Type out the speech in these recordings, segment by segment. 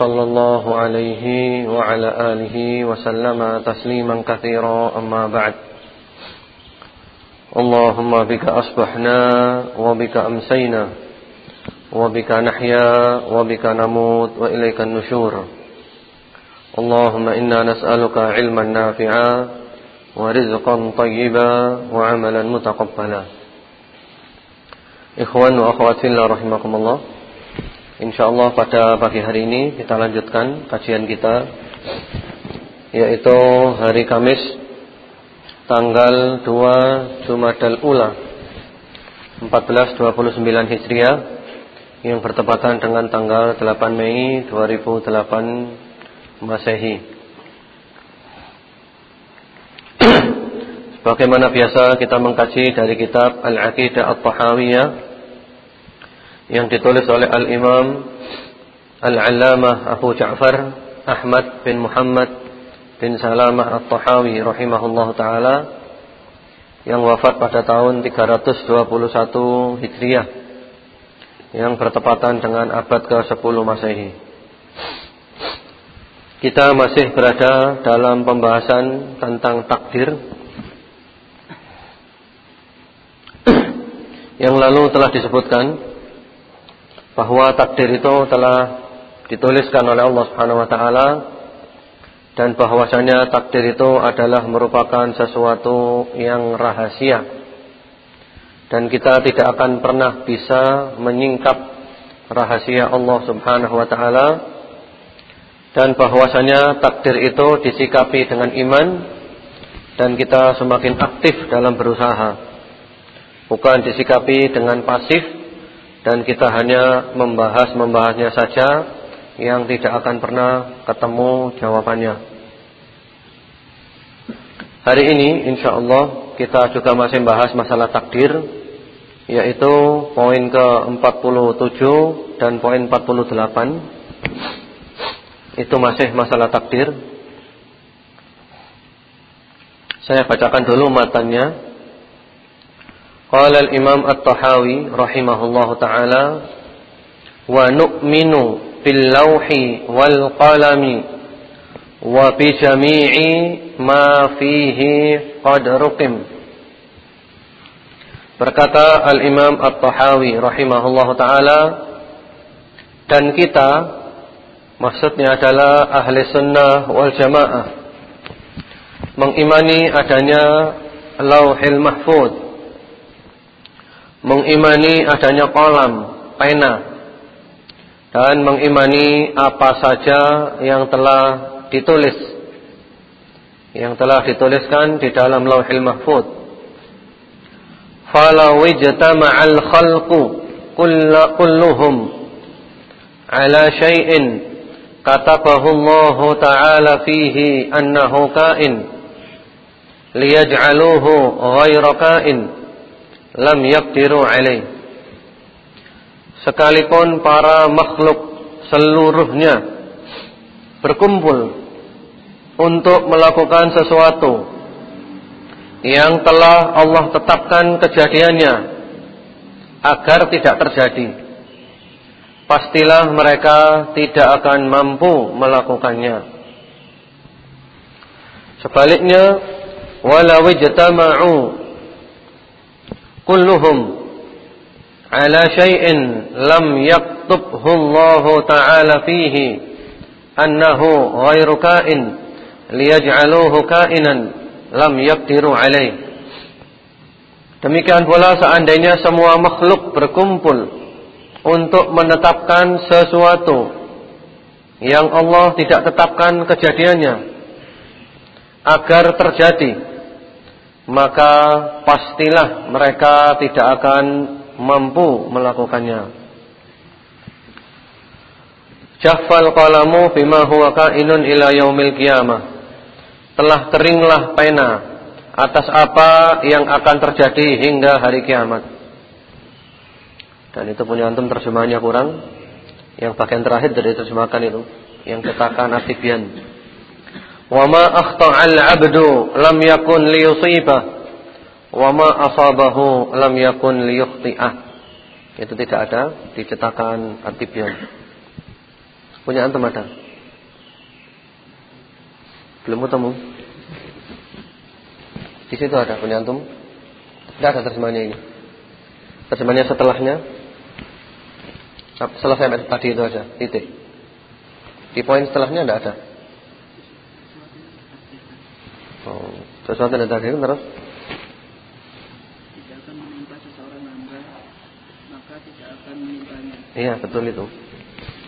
صلى الله عليه وعلى آله وسلم تسليما كثيرا. أما بعد اللهم بك أصبحنا وبك أمسينا وبك نحيا وبك نموت وإليك النشور. اللهم إنا نسألك علما نافعا ورزقا طيبا وعملا متقبلا. إخوان وأخوات الله رحمكم الله InsyaAllah pada pagi hari ini kita lanjutkan kajian kita Yaitu hari Kamis Tanggal 2 Jumadal Ula 1429 Hijriah Yang bertepatan dengan tanggal 8 Mei 2008 Masehi. Bagaimana biasa kita mengkaji dari kitab Al-Aqidah At-Tahawiyah yang ditulis oleh Al-Imam Al-Allamah Abu Ja'far Ahmad bin Muhammad bin Salamah At-Tahawi rahimahullah taala yang wafat pada tahun 321 Hijriah yang bertepatan dengan abad ke-10 Masehi. Kita masih berada dalam pembahasan tentang takdir yang lalu telah disebutkan bahwa takdir itu telah dituliskan oleh Allah Subhanahu wa taala dan bahwasanya takdir itu adalah merupakan sesuatu yang rahasia dan kita tidak akan pernah bisa menyingkap rahasia Allah Subhanahu wa taala dan bahwasanya takdir itu disikapi dengan iman dan kita semakin aktif dalam berusaha bukan disikapi dengan pasif dan kita hanya membahas-membahasnya saja yang tidak akan pernah ketemu jawabannya. Hari ini insya Allah kita juga masih membahas masalah takdir yaitu poin ke-47 dan poin 48 itu masih masalah takdir. Saya bacakan dulu matanya. Qala al-Imam At-Tahawi rahimahullahu taala wa nu'minu bil lawhi wal qalami wa bi jami'i ma fihi qad ruqim. Berkata Al-Imam At-Tahawi rahimahullahu taala dan kita maksudnya adalah ahli sunnah wal jamaah mengimani adanya Lauhil mahfudz mengimani adanya kolam, pena, dan mengimani apa saja yang telah ditulis, yang telah dituliskan di dalam lauhil mahfud. Fala wijtama'al khalqu kulluhum ala syai'in. Katabahu Allah Ta'ala fihi annahu kain. Liyaj'aluhu ghayra kain lam yakdiru alaih. Sekalipun para makhluk seluruhnya berkumpul untuk melakukan sesuatu yang telah Allah tetapkan kejadiannya agar tidak terjadi pastilah mereka tidak akan mampu melakukannya. Sebaliknya walau ijtama'u kulluhum ala syai'in lam yaktubhu Allah ta'ala fihi annahu ghairu kain liyaj'aluhu kainan lam yakdiru alaih Demikian pula seandainya semua makhluk berkumpul untuk menetapkan sesuatu yang Allah tidak tetapkan kejadiannya agar terjadi maka pastilah mereka tidak akan mampu melakukannya. Jaffal qalamu bima huwa kainun ila yaumil qiyamah. telah keringlah pena atas apa yang akan terjadi hingga hari kiamat. Dan itu punya antum terjemahannya kurang. Yang bagian terakhir dari terjemahkan itu, yang cetakan Atibian. Akhta'al 'abdu lam yakun liyusibah wa ma asabahu lam yakun liyukhti'ah. Itu tidak ada di cetakan Atibian. Punya antum ada? Belum ketemu? Di situ ada punya antum? Tidak ada terjemahannya ini. Terjemahannya setelahnya. Selesai tadi itu aja, titik. Di poin setelahnya tidak ada. Oh, sesuatu yang tadi terus. Tidak akan menimpa seseorang hamba, maka tidak akan menimpanya. Iya, betul itu.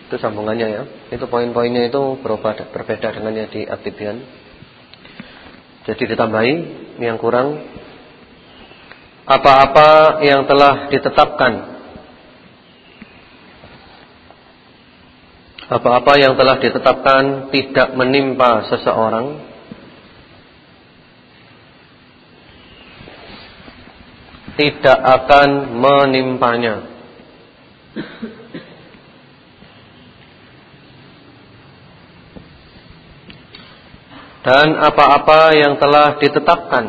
Itu sambungannya ya. Itu poin-poinnya itu berbeda, berbeda dengan yang di Atibian. Jadi ditambahi yang kurang apa-apa yang telah ditetapkan apa-apa yang telah ditetapkan tidak menimpa seseorang tidak akan menimpanya. Dan apa-apa yang telah ditetapkan.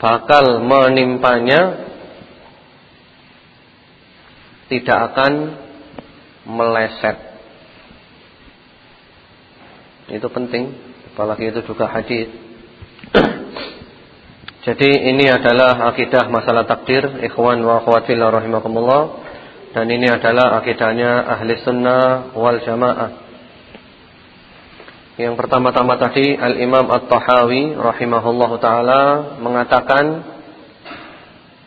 Bakal menimpanya tidak akan meleset. Itu penting, apalagi itu juga hadis. Jadi ini adalah akidah masalah takdir, ikhwan wa akhwat fillah rahimakumullah. Dan ini adalah akidahnya ahli sunnah wal jamaah Yang pertama-tama tadi Al-Imam At-Tahawi rahimahullahu ta'ala Mengatakan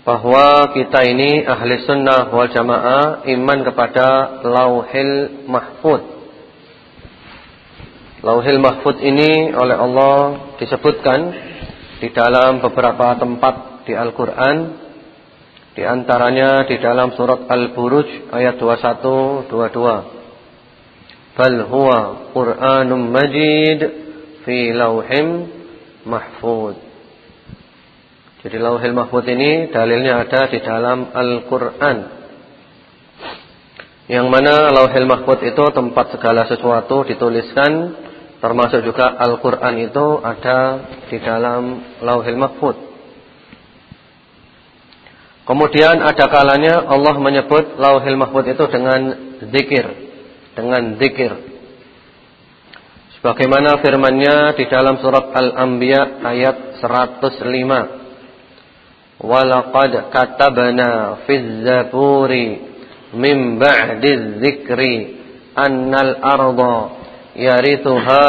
Bahwa kita ini ahli sunnah wal jamaah Iman kepada lauhil mahfud Lauhil mahfud ini oleh Allah disebutkan Di dalam beberapa tempat di Al-Quran di antaranya di dalam surat Al-Buruj ayat 21 22. Bal huwa Qur'anum Majid fi lauhim mahfud. Jadi lauhil mahfud ini dalilnya ada di dalam Al-Qur'an. Yang mana lauhil mahfud itu tempat segala sesuatu dituliskan termasuk juga Al-Qur'an itu ada di dalam lauhil mahfud. Kemudian ada kalanya Allah menyebut lauhil mahfud itu dengan zikir. Dengan zikir. Sebagaimana firmannya di dalam surat Al-Anbiya ayat 105. Walaqad katabna fiz zaburi min ba'di dzikri annal arda yarithuha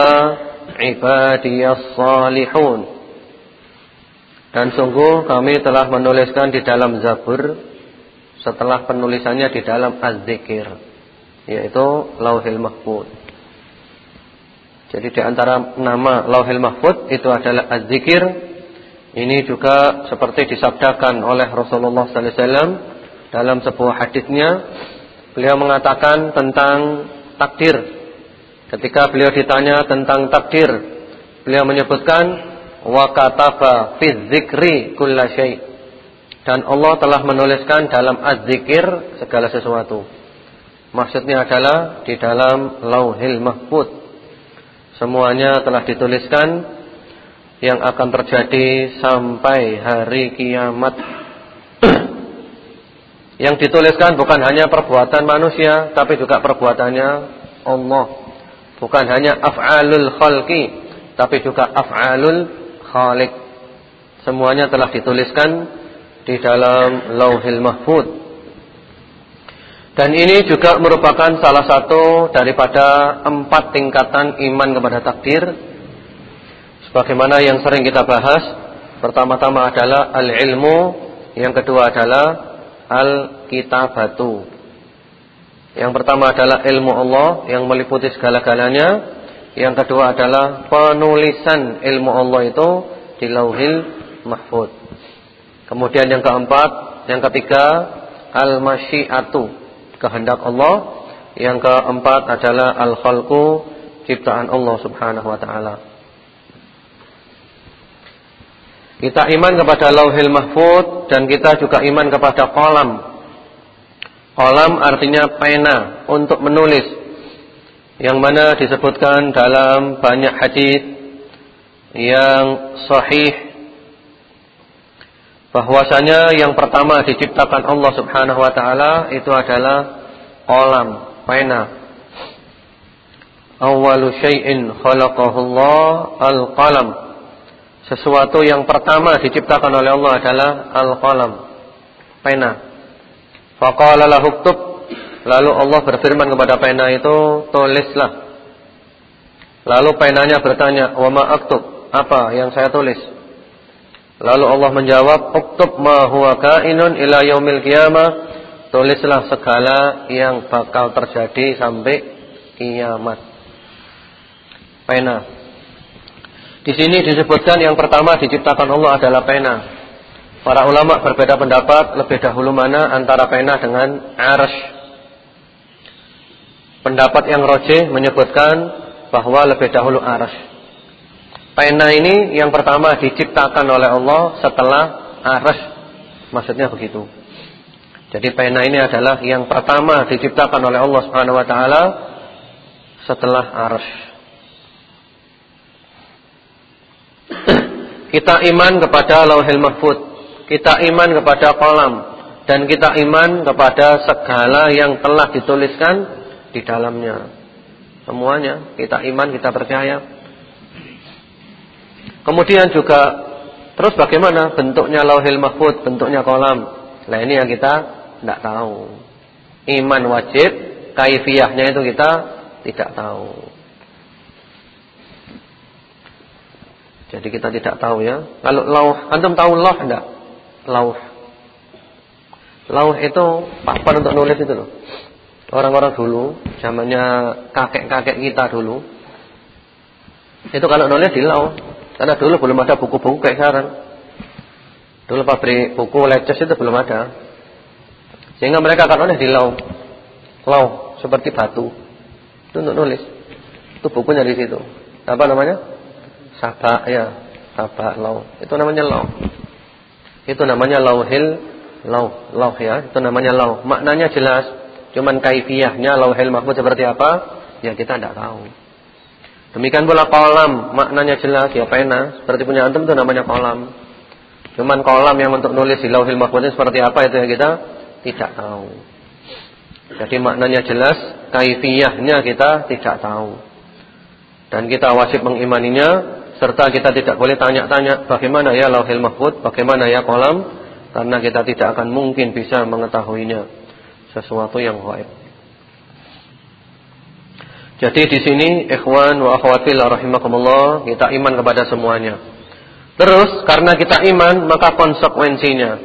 ibadiyas salihun. Dan sungguh kami telah menuliskan di dalam Zabur setelah penulisannya di dalam Az-Zikir yaitu Lauhil Mahfud. Jadi di antara nama Lauhil Mahfud itu adalah Az-Zikir. Ini juga seperti disabdakan oleh Rasulullah sallallahu alaihi wasallam dalam sebuah hadisnya beliau mengatakan tentang takdir. Ketika beliau ditanya tentang takdir, beliau menyebutkan wa kataba fi dzikri kullasyai dan Allah telah menuliskan dalam az-zikir segala sesuatu. Maksudnya adalah di dalam Lauhil Mahfud. Semuanya telah dituliskan yang akan terjadi sampai hari kiamat. yang dituliskan bukan hanya perbuatan manusia, tapi juga perbuatannya Allah. Bukan hanya af'alul khalqi, tapi juga af'alul Khalik. Semuanya telah dituliskan di dalam Lauhil Mahfud. Dan ini juga merupakan salah satu daripada empat tingkatan iman kepada takdir. Sebagaimana yang sering kita bahas. Pertama-tama adalah al-ilmu. Yang kedua adalah al-kitabatu. Yang pertama adalah ilmu Allah yang meliputi segala-galanya. Yang kedua adalah penulisan ilmu Allah itu di lauhil mahfud. Kemudian yang keempat, yang ketiga al-masyiatu, kehendak Allah. Yang keempat adalah al-khalqu, ciptaan Allah Subhanahu wa taala. Kita iman kepada Lauhil Mahfud dan kita juga iman kepada kolam. Kolam artinya pena untuk menulis. Yang mana disebutkan dalam banyak hadis yang sahih bahwasanya yang pertama diciptakan Allah Subhanahu wa taala itu adalah kolam, pena. Awwalu syai'in khalaqahu Allah al-qalam. Sesuatu yang pertama diciptakan oleh Allah adalah al-qalam, pena. Faqala lahu Lalu Allah berfirman kepada pena itu, tulislah. Lalu penanya bertanya, "Wa ma aktub?" Apa yang saya tulis? Lalu Allah menjawab, "Uktub ma huwa kainun ila yaumil qiyamah." Tulislah segala yang bakal terjadi sampai kiamat. Pena. Di sini disebutkan yang pertama diciptakan Allah adalah pena. Para ulama berbeda pendapat lebih dahulu mana antara pena dengan arsh. Pendapat yang rojih menyebutkan bahwa lebih dahulu arsh. Pena ini yang pertama diciptakan oleh Allah setelah aras. Maksudnya begitu. Jadi pena ini adalah yang pertama diciptakan oleh Allah Subhanahu wa taala setelah aras. Kita iman kepada Lauhil Mahfud, kita iman kepada kolam dan kita iman kepada segala yang telah dituliskan di dalamnya. Semuanya kita iman, kita percaya. Kemudian juga terus bagaimana bentuknya lauhil mahfud, bentuknya kolam. Nah ini yang kita tidak tahu. Iman wajib, kaifiyahnya itu kita tidak tahu. Jadi kita tidak tahu ya. Kalau lauh, antum tahu lauh enggak? Lauh. Lauh itu papan untuk nulis itu loh. Orang-orang dulu, zamannya kakek-kakek kita dulu. Itu kalau nulis di lauh. Karena dulu belum ada buku-buku kayak sekarang. Dulu pabrik buku lecces itu belum ada. Sehingga mereka akan oleh di lau. Lau seperti batu. Itu untuk nulis. Itu bukunya di situ. Apa namanya? Sabak ya. Sabak lau. Itu namanya lau. Itu namanya lauhil lau. Lau ya. Itu namanya lau. Maknanya jelas. Cuman kaifiyahnya lauhil mahfud seperti apa? Ya kita tidak tahu. Demikian pula kolam, maknanya jelas ya pena, seperti punya antum itu namanya kolam. Cuman kolam yang untuk nulis di lauhil mahfuz seperti apa itu yang kita tidak tahu. Jadi maknanya jelas, kaifiyahnya kita tidak tahu. Dan kita wajib mengimaninya serta kita tidak boleh tanya-tanya bagaimana ya lauhil mahfuz, bagaimana ya kolam karena kita tidak akan mungkin bisa mengetahuinya sesuatu yang gaib. Jadi di sini ikhwan wa akhwat fillah rahimakumullah, kita iman kepada semuanya. Terus karena kita iman, maka konsekuensinya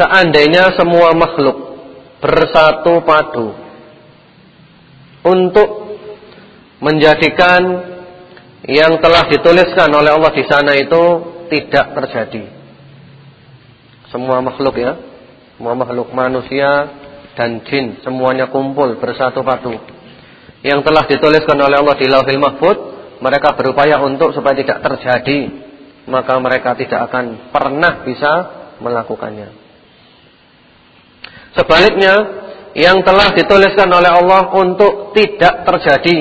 seandainya semua makhluk bersatu padu untuk menjadikan yang telah dituliskan oleh Allah di sana itu tidak terjadi. Semua makhluk ya, semua makhluk manusia dan jin semuanya kumpul bersatu padu yang telah dituliskan oleh Allah di Lauhil Mahfud, mereka berupaya untuk supaya tidak terjadi, maka mereka tidak akan pernah bisa melakukannya. Sebaliknya, yang telah dituliskan oleh Allah untuk tidak terjadi,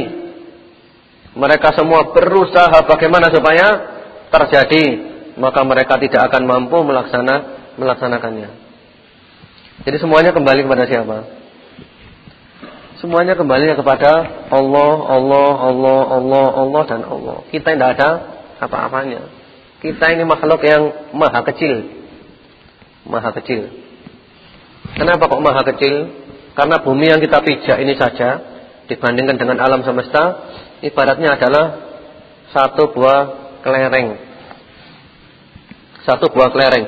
mereka semua berusaha bagaimana supaya terjadi, maka mereka tidak akan mampu melaksana melaksanakannya. Jadi semuanya kembali kepada siapa? Semuanya kembali kepada Allah, Allah, Allah, Allah, Allah dan Allah. Kita tidak ada apa-apanya. Kita ini makhluk yang maha kecil. Maha kecil. Kenapa kok maha kecil? Karena bumi yang kita pijak ini saja dibandingkan dengan alam semesta ibaratnya adalah satu buah kelereng. Satu buah kelereng.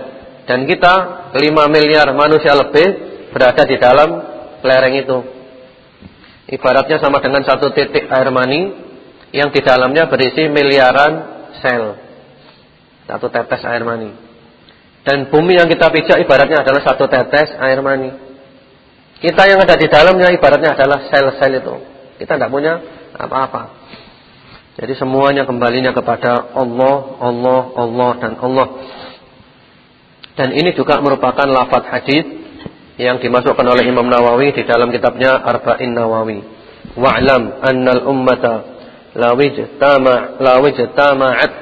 Dan kita 5 miliar manusia lebih berada di dalam kelereng itu. Ibaratnya sama dengan satu titik air mani yang di dalamnya berisi miliaran sel. Satu tetes air mani. Dan bumi yang kita pijak ibaratnya adalah satu tetes air mani. Kita yang ada di dalamnya ibaratnya adalah sel-sel itu. Kita tidak punya apa-apa. Jadi semuanya kembalinya kepada Allah, Allah, Allah dan Allah. Dan ini juga merupakan lafaz hadis yang dimasukkan oleh Imam Nawawi di dalam kitabnya Arba'in Nawawi. Wa'lam annal ummata la wijtama la wijtama'at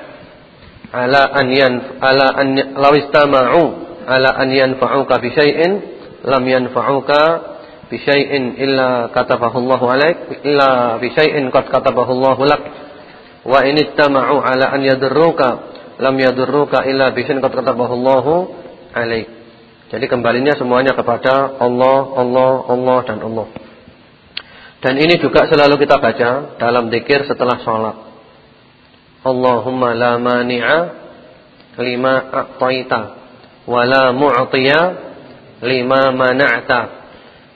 ala an yan ala an la wijtama'u ala an yanfa'uka bi syai'in lam yanfa'uka bi syai'in illa katabahu Allah 'alaik illa bi syai'in qad katabahu Allah lak. Wa in istama'u ala an yadurruka lam yadurruka illa bi syai'in qad katabahu Allah 'alaik. Jadi kembalinya semuanya kepada Allah Allah Allah dan Allah. Dan ini juga selalu kita baca dalam zikir setelah sholat. Allahumma la mani'a lima a'taita wa la mu'tiya lima mana'ta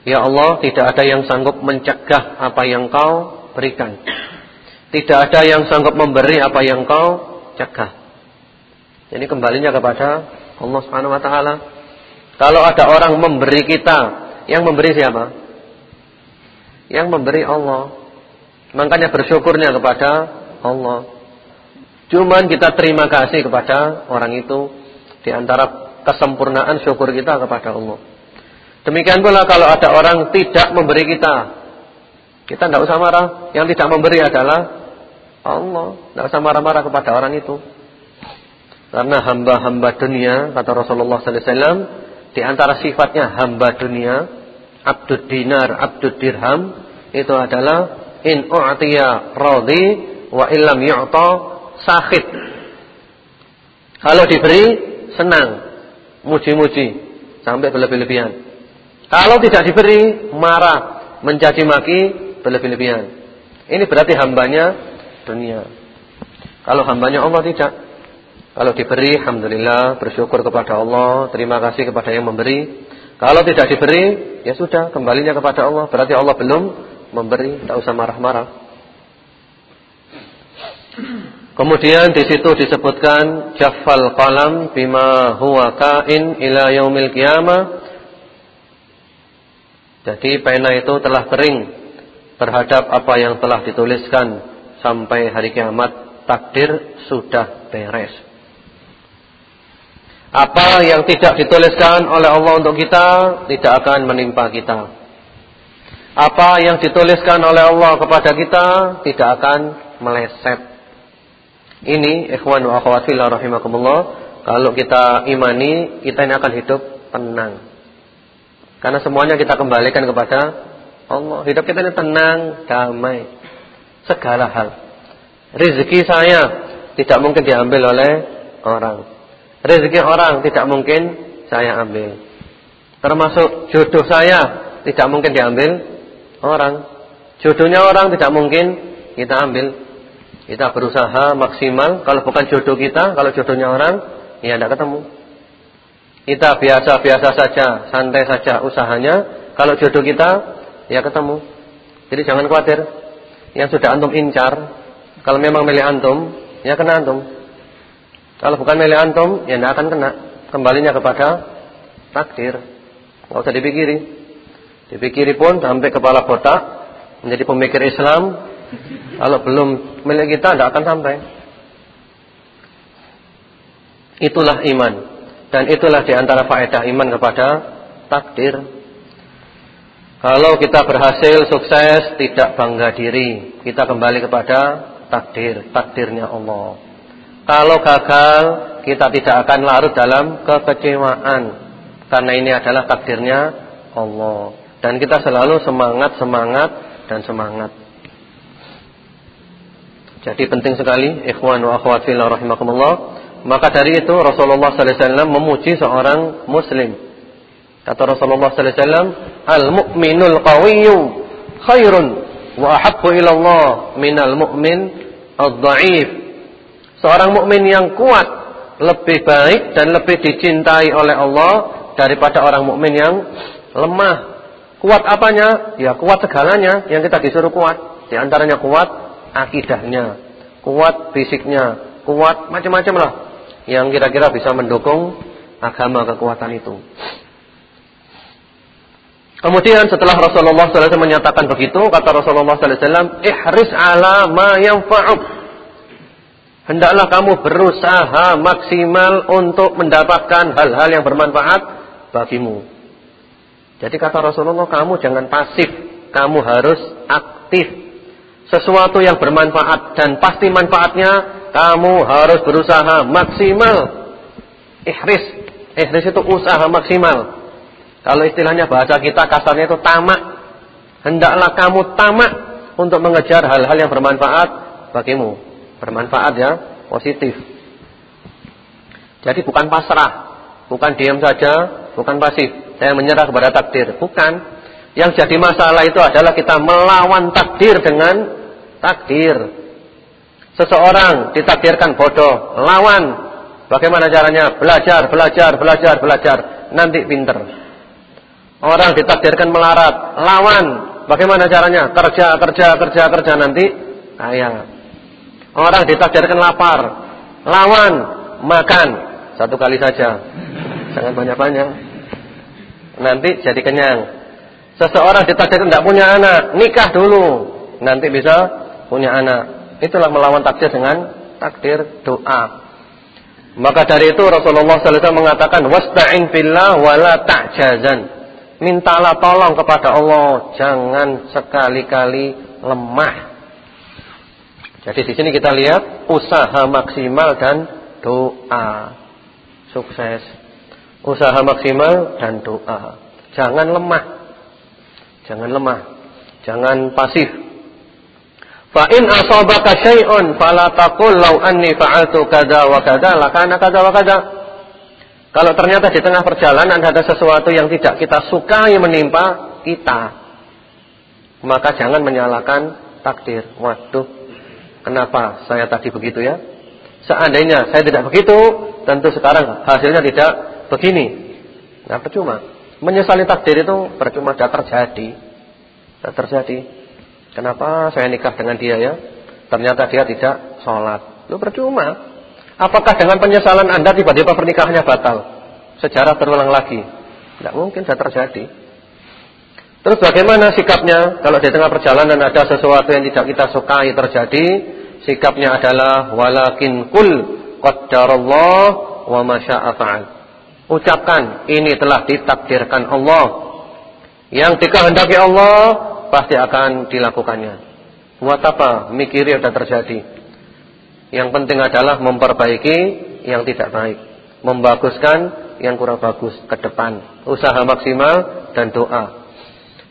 Ya Allah, tidak ada yang sanggup mencegah apa yang kau berikan. Tidak ada yang sanggup memberi apa yang kau cegah. Ini kembalinya kepada Allah Subhanahu wa taala. Kalau ada orang memberi kita, yang memberi siapa? Yang memberi Allah. Makanya bersyukurnya kepada Allah. Cuman kita terima kasih kepada orang itu di antara kesempurnaan syukur kita kepada Allah. Demikian pula kalau ada orang tidak memberi kita. Kita tidak usah marah. Yang tidak memberi adalah Allah. Tidak usah marah-marah kepada orang itu. Karena hamba-hamba dunia, kata Rasulullah SAW, di antara sifatnya hamba dunia, abdud dinar, abdud dirham, itu adalah in u'tiya radhi wa illam yu'ta sakhit. Kalau diberi, senang, muji-muji, sampai berlebih-lebihan. Kalau tidak diberi, marah, mencaci maki, berlebih-lebihan. Ini berarti hambanya dunia. Kalau hambanya Allah tidak. Kalau diberi, Alhamdulillah, bersyukur kepada Allah, terima kasih kepada yang memberi. Kalau tidak diberi, ya sudah, kembalinya kepada Allah. Berarti Allah belum memberi, tidak usah marah-marah. Kemudian di situ disebutkan jaffal qalam bima huwa kain ila yaumil qiyamah jadi pena itu telah kering terhadap apa yang telah dituliskan sampai hari kiamat takdir sudah beres. Apa yang tidak dituliskan oleh Allah untuk kita tidak akan menimpa kita. Apa yang dituliskan oleh Allah kepada kita tidak akan meleset. Ini ikhwan wa akhwat fillah rahimakumullah, kalau kita imani, kita ini akan hidup tenang. Karena semuanya kita kembalikan kepada Allah. Hidup kita ini tenang, damai. Segala hal. Rizki saya tidak mungkin diambil oleh orang. Rizki orang tidak mungkin saya ambil. Termasuk jodoh saya tidak mungkin diambil orang. Jodohnya orang tidak mungkin kita ambil. Kita berusaha maksimal. Kalau bukan jodoh kita, kalau jodohnya orang, ya tidak ketemu. Kita biasa-biasa saja, santai saja usahanya. Kalau jodoh kita, ya ketemu. Jadi jangan khawatir. Yang sudah antum incar, kalau memang milih antum, ya kena antum. Kalau bukan milih antum, ya tidak akan kena. Kembalinya kepada takdir. Tidak usah dipikiri. Dipikiri pun sampai kepala botak, menjadi pemikir Islam. Kalau belum milik kita, tidak akan sampai. Itulah iman. Dan itulah di antara faedah iman kepada takdir. Kalau kita berhasil, sukses, tidak bangga diri. Kita kembali kepada takdir, takdirnya Allah. Kalau gagal, kita tidak akan larut dalam kekecewaan. Karena ini adalah takdirnya Allah. Dan kita selalu semangat, semangat, dan semangat. Jadi penting sekali, ikhwan wa akhwat fillah rahimakumullah maka dari itu Rasulullah wasallam memuji seorang muslim. Kata Rasulullah wasallam, "Al-mu'minul qawiyyu khairun wa ahabbu ila Allah minal mu'min ad-dha'if." Seorang mukmin yang kuat lebih baik dan lebih dicintai oleh Allah daripada orang mukmin yang lemah. Kuat apanya? Ya kuat segalanya yang kita disuruh kuat. Di antaranya kuat akidahnya, kuat fisiknya, kuat macam-macam lah yang kira-kira bisa mendukung agama kekuatan itu. Kemudian setelah Rasulullah SAW menyatakan begitu, kata Rasulullah SAW, ihris ala ma yanfa'uk. Hendaklah kamu berusaha maksimal untuk mendapatkan hal-hal yang bermanfaat bagimu. Jadi kata Rasulullah, kamu jangan pasif, kamu harus aktif. Sesuatu yang bermanfaat dan pasti manfaatnya, kamu harus berusaha maksimal. Ihris, ihris itu usaha maksimal. Kalau istilahnya bahasa kita kasarnya itu tamak. Hendaklah kamu tamak untuk mengejar hal-hal yang bermanfaat bagimu. Bermanfaat ya, positif. Jadi bukan pasrah, bukan diam saja, bukan pasif. Saya menyerah kepada takdir, bukan. Yang jadi masalah itu adalah kita melawan takdir dengan takdir. Seseorang ditakdirkan bodoh, lawan. Bagaimana caranya? Belajar, belajar, belajar, belajar. Nanti pinter. Orang ditakdirkan melarat, lawan. Bagaimana caranya? Kerja, kerja, kerja, kerja nanti kaya. Orang ditakdirkan lapar, lawan, makan satu kali saja. Jangan banyak-banyak. Nanti jadi kenyang. Seseorang ditakdirkan tidak punya anak, nikah dulu. Nanti bisa punya anak. Itulah melawan takdir dengan takdir doa. Maka dari itu Rasulullah SAW mengatakan wasta'in billah wala ta'jazan. Mintalah tolong kepada Allah, jangan sekali-kali lemah. Jadi di sini kita lihat usaha maksimal dan doa. Sukses. Usaha maksimal dan doa. Jangan lemah. Jangan lemah. Jangan pasif. Fa in asabaka syai'un fala taqul law anni fa'altu kadza wa kadza lakana kadza wa kadza. Kalau ternyata di tengah perjalanan ada sesuatu yang tidak kita sukai menimpa kita, maka jangan menyalahkan takdir. Waduh, kenapa saya tadi begitu ya? Seandainya saya tidak begitu, tentu sekarang hasilnya tidak begini. Nah, percuma. Menyesali takdir itu percuma tidak terjadi. Tidak terjadi. Kenapa saya nikah dengan dia ya? Ternyata dia tidak sholat. Itu percuma. Apakah dengan penyesalan Anda tiba-tiba pernikahannya batal? Sejarah terulang lagi. Tidak mungkin bisa terjadi. Terus bagaimana sikapnya kalau di tengah perjalanan ada sesuatu yang tidak kita sukai terjadi? Sikapnya adalah walakin kul qaddarallah wa masya'a fa'al. Ucapkan ini telah ditakdirkan Allah. Yang dikehendaki Allah pasti akan dilakukannya. Buat apa mikir yang sudah terjadi? Yang penting adalah memperbaiki yang tidak baik. Membaguskan yang kurang bagus ke depan. Usaha maksimal dan doa.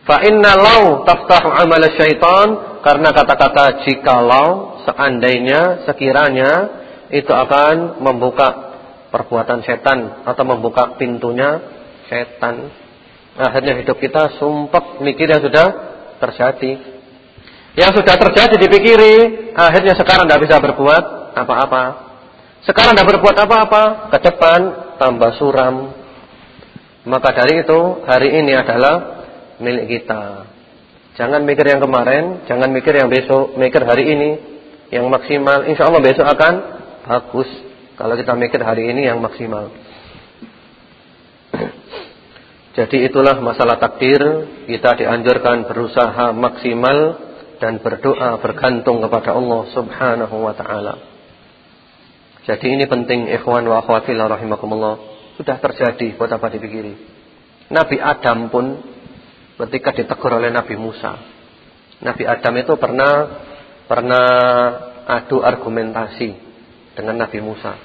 Fa inna law taftahu amal syaitan karena kata-kata jikalau seandainya sekiranya itu akan membuka perbuatan setan atau membuka pintunya setan. Akhirnya hidup kita sumpah mikir yang sudah terjadi. Yang sudah terjadi dipikiri, akhirnya sekarang tidak bisa berbuat apa-apa. Sekarang tidak berbuat apa-apa, ke depan tambah suram. Maka dari itu, hari ini adalah milik kita. Jangan mikir yang kemarin, jangan mikir yang besok, mikir hari ini yang maksimal. Insya Allah besok akan bagus. Kalau kita mikir hari ini yang maksimal. Jadi itulah masalah takdir. Kita dianjurkan berusaha maksimal dan berdoa bergantung kepada Allah Subhanahu wa taala. Jadi ini penting ikhwan wa akhwati rahimakumullah. Sudah terjadi buat apa dipikiri. Nabi Adam pun ketika ditegur oleh Nabi Musa. Nabi Adam itu pernah pernah adu argumentasi dengan Nabi Musa.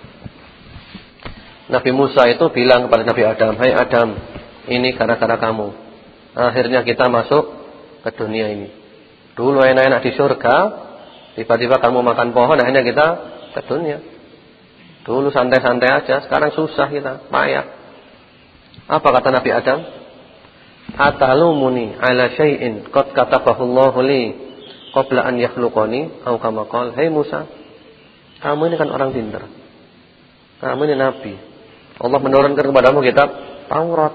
Nabi Musa itu bilang kepada Nabi Adam, "Hai Adam, ini gara-gara kamu. Akhirnya kita masuk ke dunia ini." Dulu enak-enak di surga, tiba-tiba kamu makan pohon, akhirnya kita ke dunia. Dulu santai-santai aja, sekarang susah kita, payah. Apa kata Nabi Adam? Atalumuni ala syai'in qad katabahu Allahu li qabla an yakhluqani atau kama qala, "Hai Musa, kamu ini kan orang pintar. Kamu ini nabi. Allah menurunkan kepadamu kitab Taurat.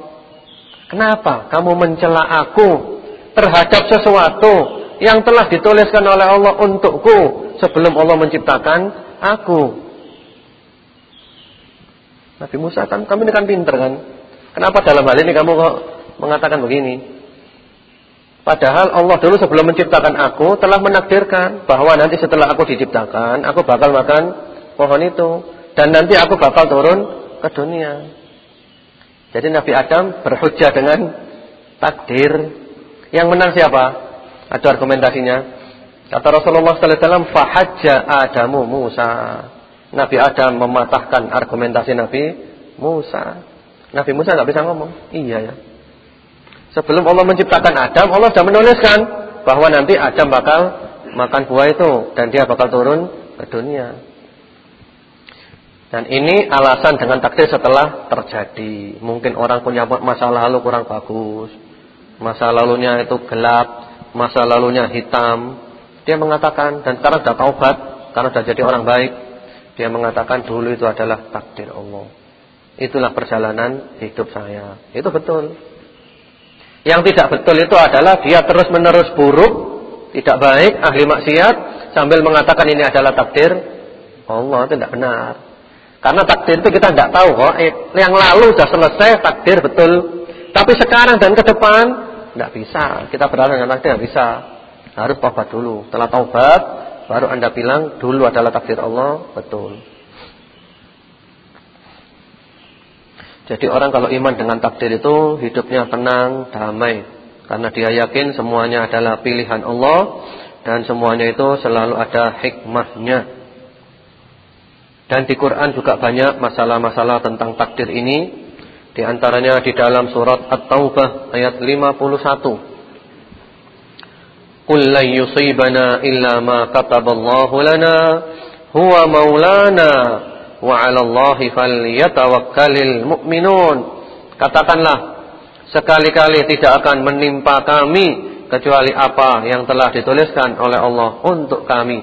Kenapa kamu mencela aku terhadap sesuatu yang telah dituliskan oleh Allah untukku sebelum Allah menciptakan aku. Nabi Musa kan kamu ini kan pinter kan? Kenapa dalam hal ini kamu kok mengatakan begini? Padahal Allah dulu sebelum menciptakan aku telah menakdirkan bahwa nanti setelah aku diciptakan, aku bakal makan pohon itu dan nanti aku bakal turun ke dunia. Jadi Nabi Adam berhujjah dengan takdir. Yang menang siapa? Ada argumentasinya. Kata Rasulullah sallallahu alaihi "Fahajja Adamu Musa." Nabi Adam mematahkan argumentasi Nabi Musa. Nabi Musa nggak bisa ngomong. Iya ya. Sebelum Allah menciptakan Adam, Allah sudah menuliskan bahwa nanti Adam bakal makan buah itu dan dia bakal turun ke dunia. Dan ini alasan dengan takdir setelah terjadi. Mungkin orang punya masa lalu kurang bagus. Masa lalunya itu gelap, masa lalunya hitam. Dia mengatakan dan sekarang sudah taubat karena sudah jadi orang baik. Dia mengatakan dulu itu adalah takdir Allah. Itulah perjalanan hidup saya. Itu betul. Yang tidak betul itu adalah dia terus-menerus buruk, tidak baik, ahli maksiat sambil mengatakan ini adalah takdir Allah itu tidak benar. Karena takdir itu kita tidak tahu kok. Eh, yang lalu sudah selesai takdir betul. Tapi sekarang dan ke depan tidak bisa. Kita berada dengan takdir tidak bisa. Harus taubat dulu. Setelah taubat baru Anda bilang dulu adalah takdir Allah betul. Jadi orang kalau iman dengan takdir itu hidupnya tenang, damai. Karena dia yakin semuanya adalah pilihan Allah dan semuanya itu selalu ada hikmahnya. Dan di Quran juga banyak masalah-masalah tentang takdir ini. Di antaranya di dalam surat At-Taubah ayat 51. Qul lan yusibana illa ma kataballahu lana huwa maulana wa 'ala Allahi falyatawakkalul mu'minun. Katakanlah sekali-kali tidak akan menimpa kami kecuali apa yang telah dituliskan oleh Allah untuk kami.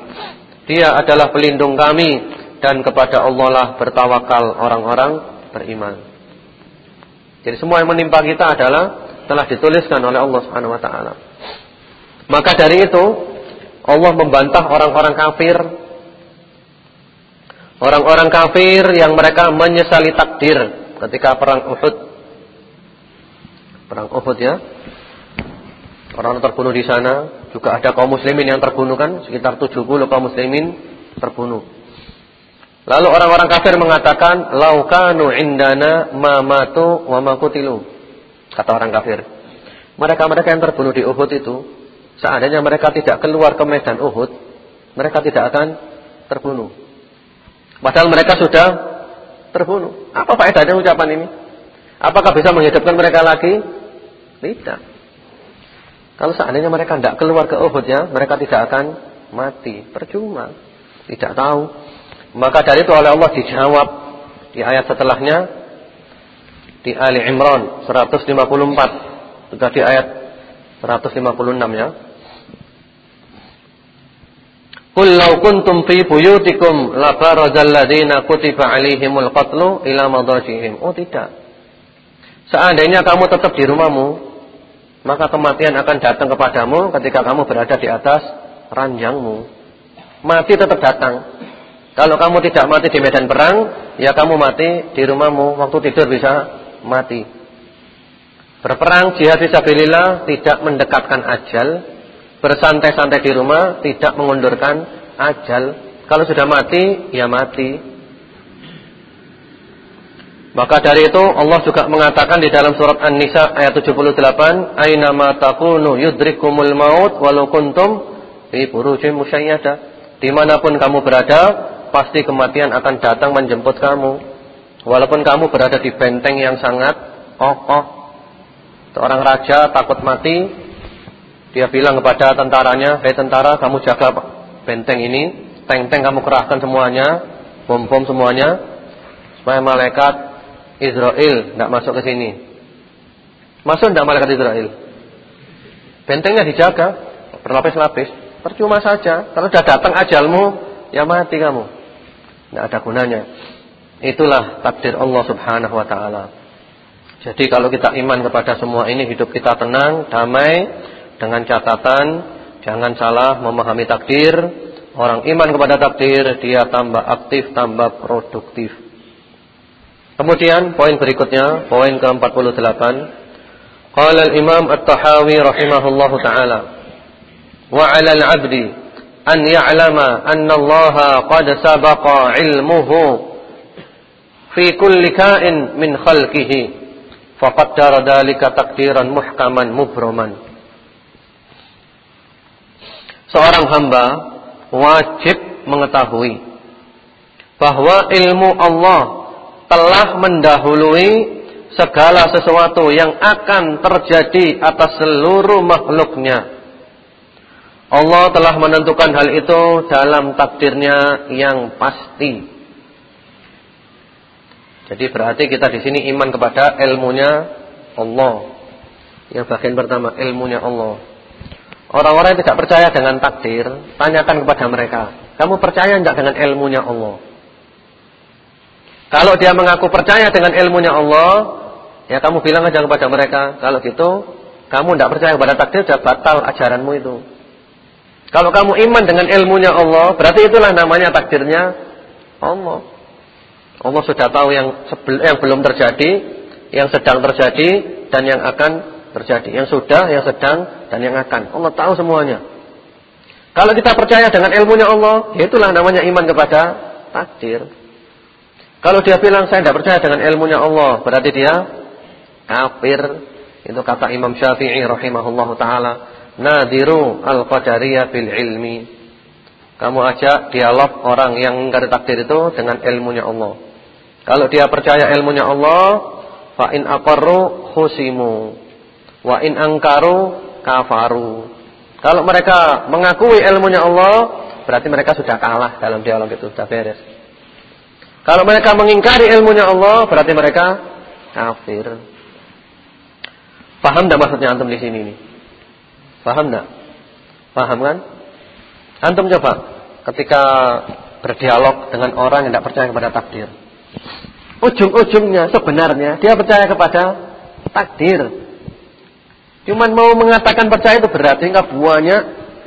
Dia adalah pelindung kami dan kepada Allah lah bertawakal orang-orang beriman. Jadi semua yang menimpa kita adalah telah dituliskan oleh Allah Subhanahu wa taala. Maka dari itu Allah membantah orang-orang kafir Orang-orang kafir yang mereka menyesali takdir ketika perang Uhud. Perang Uhud ya. Orang terbunuh di sana, juga ada kaum muslimin yang terbunuh kan, sekitar 70 kaum muslimin terbunuh. Lalu orang-orang kafir mengatakan, "Laukanu indana ma matu wa ma kutilu." Kata orang kafir. Mereka-mereka yang terbunuh di Uhud itu, seandainya mereka tidak keluar ke medan Uhud, mereka tidak akan terbunuh. Padahal mereka sudah terbunuh. Apa faedahnya ucapan ini? Apakah bisa menghidupkan mereka lagi? Tidak. Kalau seandainya mereka tidak keluar ke Uhud ya, mereka tidak akan mati. Percuma. Tidak tahu. Maka dari itu oleh Allah dijawab di ayat setelahnya di Ali Imran 154. Sudah di ayat 156 ya. Qul law kuntum fi buyutikum la barazal ladzina kutiba alaihimul qatlu ila madajihim. Oh tidak. Seandainya kamu tetap di rumahmu, maka kematian akan datang kepadamu ketika kamu berada di atas ranjangmu. Mati tetap datang. Kalau kamu tidak mati di medan perang, ya kamu mati di rumahmu. Waktu tidur bisa mati. Berperang jihad fisabilillah tidak mendekatkan ajal, bersantai-santai di rumah, tidak mengundurkan ajal. Kalau sudah mati, ya mati. Maka dari itu Allah juga mengatakan di dalam surat An-Nisa ayat 78, "Aina ma takunu yudrikumul maut walau kuntum fi burujin musyayyada." Di mana pun kamu berada, pasti kematian akan datang menjemput kamu. Walaupun kamu berada di benteng yang sangat kokoh. Seorang raja takut mati, dia bilang kepada tentaranya, "Hei tentara, kamu jaga benteng ini, tank-tank kamu kerahkan semuanya, bom-bom semuanya, supaya malaikat Israel tidak masuk ke sini." Masuk tidak malaikat Israel? Bentengnya dijaga, berlapis-lapis. Percuma saja, kalau sudah datang ajalmu, ya mati kamu. Tidak ada gunanya. Itulah takdir Allah Subhanahu wa taala. Jadi kalau kita iman kepada semua ini hidup kita tenang, damai, dengan catatan jangan salah memahami takdir. Orang iman kepada takdir dia tambah aktif, tambah produktif. Kemudian poin berikutnya, poin ke-48. Qala al-Imam At-Tahawi rahimahullahu taala wa 'ala al-'abdi an ya'lama anna Allah qad sabaqa 'ilmuhu fi kulli ka'in min khalqihi faqaddara dhalika taqdiran muhkaman mubroman Seorang hamba wajib mengetahui bahwa ilmu Allah telah mendahului segala sesuatu yang akan terjadi atas seluruh makhluknya. Allah telah menentukan hal itu dalam takdirnya yang pasti. Jadi berarti kita di sini iman kepada ilmunya Allah. Yang bagian pertama ilmunya Allah. Orang-orang yang tidak percaya dengan takdir, tanyakan kepada mereka. Kamu percaya tidak dengan ilmunya Allah? Kalau dia mengaku percaya dengan ilmunya Allah, ya kamu bilang aja kepada mereka, kalau gitu kamu tidak percaya kepada takdir, sudah batal ajaranmu itu. Kalau kamu iman dengan ilmunya Allah, berarti itulah namanya takdirnya Allah. Allah sudah tahu yang yang belum terjadi, yang sedang terjadi, dan yang akan terjadi. Yang sudah, yang sedang, dan yang akan. Allah tahu semuanya. Kalau kita percaya dengan ilmunya Allah, ya itulah namanya iman kepada takdir. Kalau dia bilang saya tidak percaya dengan ilmunya Allah, berarti dia kafir. Itu kata Imam Syafi'i rahimahullahu taala, nadiru al-qadariyah bil ilmi. Kamu ajak dialog orang yang ingkar takdir itu dengan ilmunya Allah. Kalau dia percaya ilmunya Allah, fa in aqarru khusimu wa in angkaru kafaru. Kalau mereka mengakui ilmunya Allah, berarti mereka sudah kalah dalam dialog itu, sudah beres. Kalau mereka mengingkari ilmunya Allah, berarti mereka kafir. Paham tidak maksudnya antum di sini nih? Paham tidak? Paham kan? Antum coba ketika berdialog dengan orang yang tidak percaya kepada takdir. Ujung-ujungnya sebenarnya dia percaya kepada takdir. Cuman mau mengatakan percaya itu berarti enggak buahnya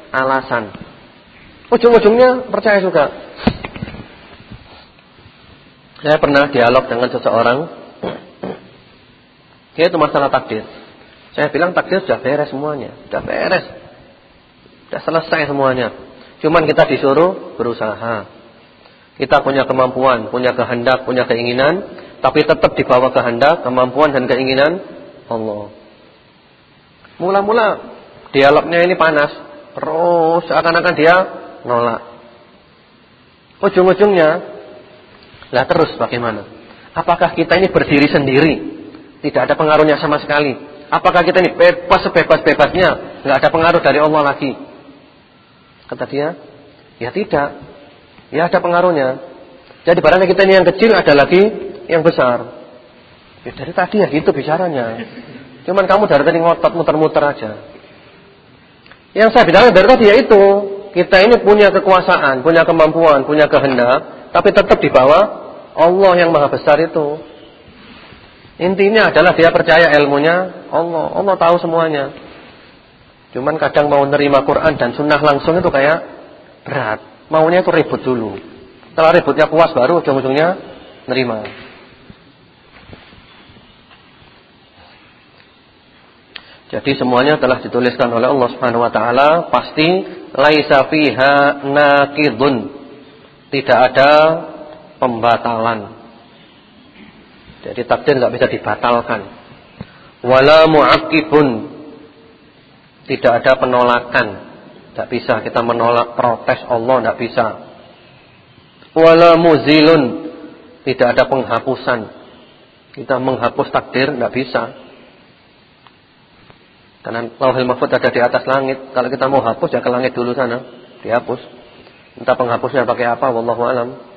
alasan. Ujung-ujungnya percaya juga. Saya pernah dialog dengan seseorang. Dia itu masalah takdir. Saya bilang takdir sudah beres semuanya. Sudah beres. Sudah selesai semuanya. Cuman kita disuruh berusaha. Kita punya kemampuan, punya kehendak, punya keinginan. Tapi tetap di bawah kehendak, kemampuan dan keinginan Allah. Mula-mula dialognya ini panas. Terus akan-akan dia nolak. Ujung-ujungnya lah terus bagaimana? Apakah kita ini berdiri sendiri? Tidak ada pengaruhnya sama sekali. Apakah kita ini bebas sebebas-bebasnya? Tidak ada pengaruh dari Allah lagi. Kata dia, ya tidak. Ya ada pengaruhnya. Jadi barangnya kita ini yang kecil ada lagi yang besar. Ya dari tadi ya gitu bicaranya. Cuman kamu dari tadi ngotot muter-muter aja. Yang saya bilang dari tadi ya itu. Kita ini punya kekuasaan, punya kemampuan, punya kehendak. Tapi tetap di bawah Allah yang maha besar itu. Intinya adalah dia percaya ilmunya Allah. Allah tahu semuanya. Cuman kadang mau nerima Quran dan sunnah langsung itu kayak berat. Maunya itu ribut dulu. Setelah ributnya puas baru ujung-ujungnya nerima. Jadi semuanya telah dituliskan oleh Allah Subhanahu wa taala, pasti laisa fiha naqidun. Tidak ada pembatalan. Jadi takdir nggak bisa dibatalkan. Wala mu'aqibun. Tidak ada penolakan. Tidak bisa kita menolak protes Allah, tidak bisa. Wala muzilun. Tidak ada penghapusan. Kita menghapus takdir tidak bisa. Karena lauhil mahfud ada di atas langit. Kalau kita mau hapus ya ke langit dulu sana, dihapus. Entah penghapusnya pakai apa, wallahu alam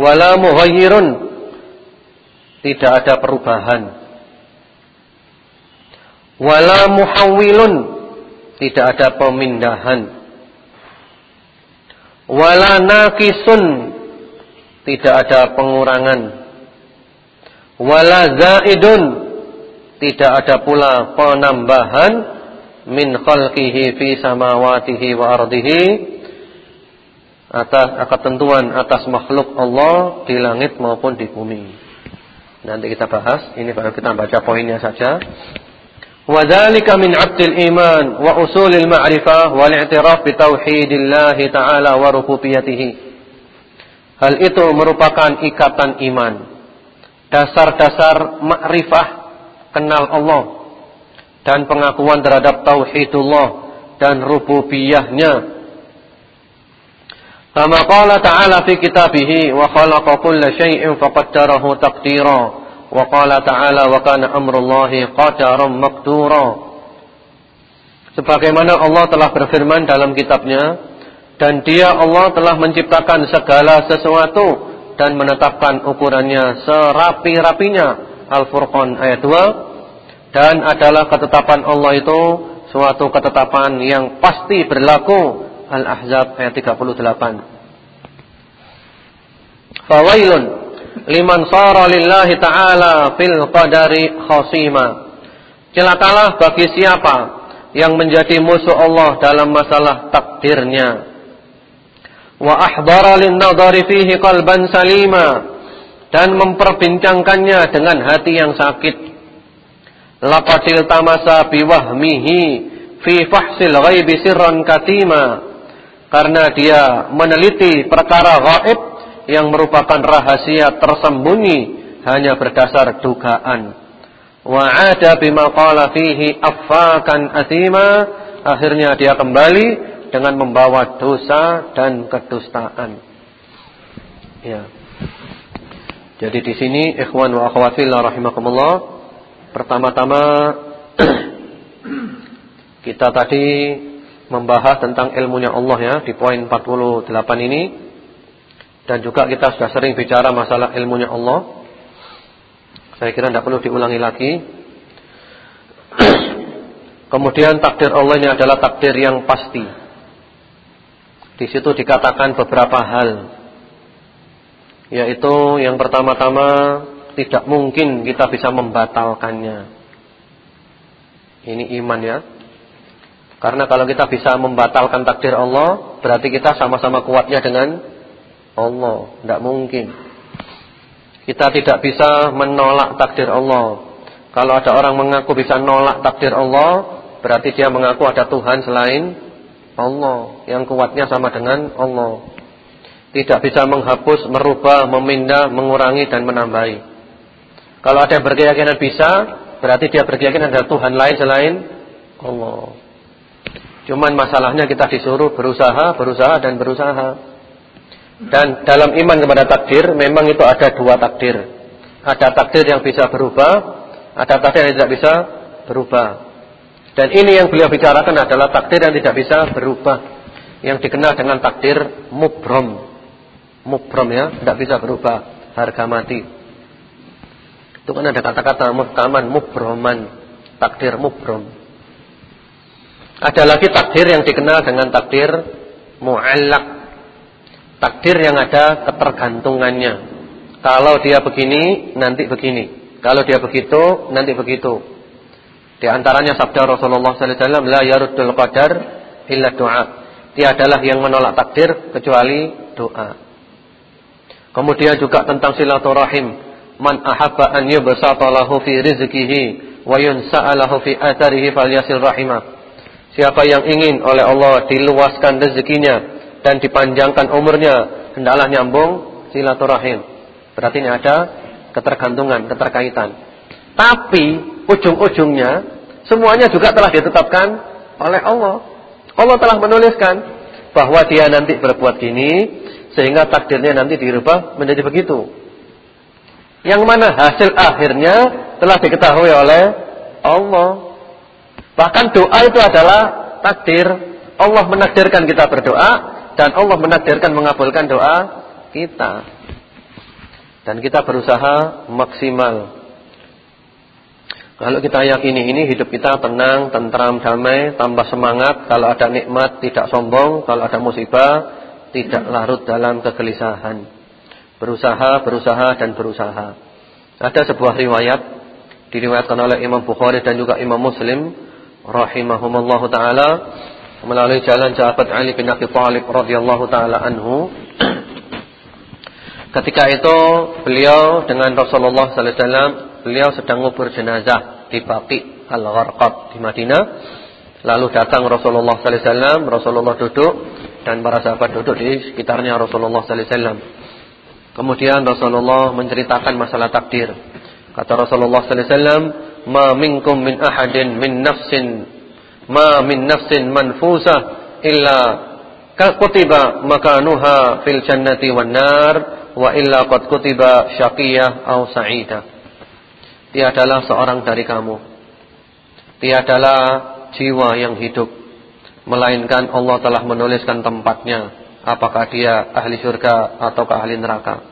wala mughayyirun tidak ada perubahan. Wala muhawwilun. Tidak ada pemindahan. Wala naqisun tidak ada pengurangan. Wala zaidun. Tidak ada pula penambahan. Min khalqihi fi samawatihi wa ardihi. Atas ketentuan atas makhluk Allah di langit maupun di bumi. Nanti kita bahas, ini baru kita baca poinnya saja. وذلك من عبد الإيمان وأصول المعرفة والاعتراف بتوحيد الله تعالى وربوبيته Hal itu merupakan ikatan iman. Dasar-dasar makrifah kenal Allah dan pengakuan terhadap tauhidullah dan rububiyahnya. Kama qala ta'ala fi kitabih wa khalaqa kulla syai'in faqaddarahu taqdira. Wa qala ta'ala wa kana amrullahi qadaran maqdura. Sebagaimana Allah telah berfirman dalam kitabnya dan dia Allah telah menciptakan segala sesuatu dan menetapkan ukurannya serapi-rapinya. Al-Furqan ayat 2 dan adalah ketetapan Allah itu suatu ketetapan yang pasti berlaku. Al-Ahzab ayat 38. Fawailun liman sara lillahi ta'ala fil qadari khasima. Celakalah bagi siapa yang menjadi musuh Allah dalam masalah takdirnya. Wa ahdara lin nadari fihi qalban salima dan memperbincangkannya dengan hati yang sakit. Laqadil tamasa biwahmihi fi fahsil ghaibi sirran katima karena dia meneliti perkara gaib yang merupakan rahasia tersembunyi hanya berdasar dugaan. Wa ada bima qala fihi affakan atima, akhirnya dia kembali dengan membawa dosa dan kedustaan. Ya. Jadi di sini ikhwan wa akhwat rahimakumullah, pertama-tama kita tadi membahas tentang ilmunya Allah ya di poin 48 ini dan juga kita sudah sering bicara masalah ilmunya Allah. Saya kira tidak perlu diulangi lagi. Kemudian takdir Allah ini adalah takdir yang pasti. Di situ dikatakan beberapa hal. Yaitu yang pertama-tama tidak mungkin kita bisa membatalkannya. Ini iman ya. Karena kalau kita bisa membatalkan takdir Allah, berarti kita sama-sama kuatnya dengan Allah. Tidak mungkin. Kita tidak bisa menolak takdir Allah. Kalau ada orang mengaku bisa menolak takdir Allah, berarti dia mengaku ada Tuhan selain Allah. Yang kuatnya sama dengan Allah. Tidak bisa menghapus, merubah, memindah, mengurangi dan menambahi. Kalau ada yang berkeyakinan bisa, berarti dia berkeyakinan ada Tuhan lain selain Allah. Cuman masalahnya kita disuruh berusaha, berusaha dan berusaha. Dan dalam iman kepada takdir memang itu ada dua takdir. Ada takdir yang bisa berubah, ada takdir yang tidak bisa berubah. Dan ini yang beliau bicarakan adalah takdir yang tidak bisa berubah. Yang dikenal dengan takdir mubrom. Mubrom ya, tidak bisa berubah. Harga mati. Itu kan ada kata-kata muhkaman, mubroman. Takdir mubrom. Ada lagi takdir yang dikenal dengan takdir mu'allak Takdir yang ada ketergantungannya. Kalau dia begini, nanti begini. Kalau dia begitu, nanti begitu. Di antaranya sabda Rasulullah sallallahu alaihi wasallam, "La yaruddul qadar illa doa." Tiadalah yang menolak takdir kecuali doa. Kemudian juga tentang silaturahim. Man ahabba an yubsata lahu fi rizqihi wa yunsa'a lahu fi atharihi falyasil rahimah. Siapa yang ingin oleh Allah diluaskan rezekinya dan dipanjangkan umurnya hendaklah nyambung silaturahim. Berarti ini ada ketergantungan, keterkaitan. Tapi ujung-ujungnya semuanya juga telah ditetapkan oleh Allah. Allah telah menuliskan bahwa dia nanti berbuat gini sehingga takdirnya nanti dirubah menjadi begitu. Yang mana hasil akhirnya telah diketahui oleh Allah. Bahkan doa itu adalah takdir. Allah menakdirkan kita berdoa dan Allah menakdirkan mengabulkan doa kita. Dan kita berusaha maksimal. Kalau kita yakini ini hidup kita tenang, tentram, damai, tambah semangat. Kalau ada nikmat tidak sombong, kalau ada musibah tidak larut dalam kegelisahan. Berusaha, berusaha dan berusaha. Ada sebuah riwayat diriwayatkan oleh Imam Bukhari dan juga Imam Muslim rahimahumallahu taala melalui jalan sahabat Ali bin Abi Thalib radhiyallahu taala anhu. Ketika itu beliau dengan Rasulullah sallallahu alaihi wasallam beliau sedang ngubur jenazah di Baqi Al-Gharqad di Madinah. Lalu datang Rasulullah sallallahu alaihi wasallam, Rasulullah duduk dan para sahabat duduk di sekitarnya Rasulullah sallallahu alaihi wasallam. Kemudian Rasulullah menceritakan masalah takdir. Kata Rasulullah sallallahu alaihi wasallam, "Ma minkum min ahadin min nafsin ma min nafsin manfusah illa kutiba makanuha fil jannati wan nar wa illa qad kutiba syaqiyah aw sa'idah." Tiadalah seorang dari kamu. Tiadalah jiwa yang hidup. Melainkan Allah telah menuliskan tempatnya apakah dia ahli surga ataukah ahli neraka.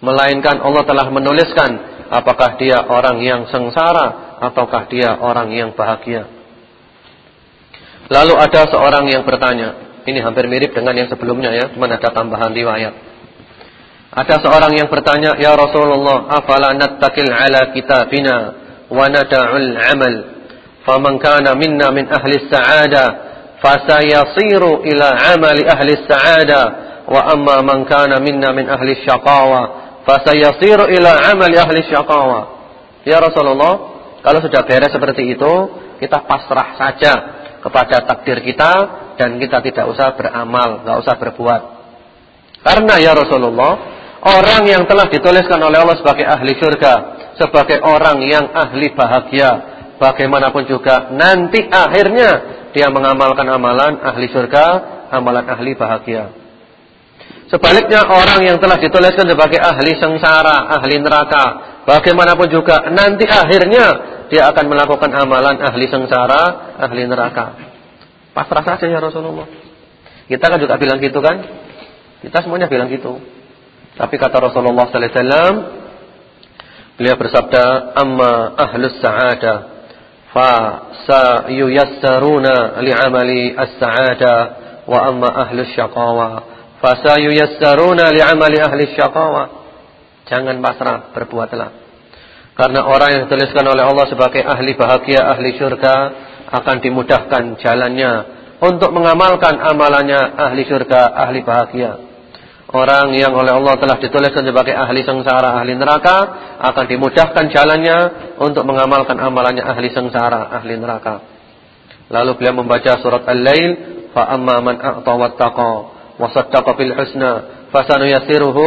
Melainkan Allah telah menuliskan apakah dia orang yang sengsara ataukah dia orang yang bahagia? Lalu ada seorang yang bertanya ini hampir mirip dengan yang sebelumnya ya cuma ada tambahan riwayat. Ada seorang yang bertanya ya Rasulullah afala nattakil ala kitabina wa nada'ul amal? Faman kana minna min ahli sa'adah fasayasiru ila amali ahli sa'ada. Wa amma man kana minna min ahli syaqawa fasayasiru ila amali ahli syaqawa ya Rasulullah kalau sudah beres seperti itu kita pasrah saja kepada takdir kita dan kita tidak usah beramal enggak usah berbuat karena ya Rasulullah orang yang telah dituliskan oleh Allah sebagai ahli surga sebagai orang yang ahli bahagia bagaimanapun juga nanti akhirnya dia mengamalkan amalan ahli surga, amalan ahli bahagia. Sebaliknya orang yang telah dituliskan sebagai ahli sengsara, ahli neraka, bagaimanapun juga nanti akhirnya dia akan melakukan amalan ahli sengsara, ahli neraka. Pasrah saja ya Rasulullah. Kita kan juga bilang gitu kan? Kita semuanya bilang gitu. Tapi kata Rasulullah sallallahu alaihi wasallam, beliau bersabda, "Amma ahlus sa'adah fa sayuyassaruna li'amali as-sa'adah wa amma ahlus syaqawa." Fasayuyassaruna li'amali ahli syakawa. Jangan pasrah, berbuatlah. Karena orang yang dituliskan oleh Allah sebagai ahli bahagia, ahli syurga akan dimudahkan jalannya untuk mengamalkan amalannya ahli syurga, ahli bahagia. Orang yang oleh Allah telah dituliskan sebagai ahli sengsara, ahli neraka akan dimudahkan jalannya untuk mengamalkan amalannya ahli sengsara, ahli neraka. Lalu beliau membaca surat Al-Lail, fa amman a'ta wattaqa wa saddaqa bil husna fasanuyassiruhu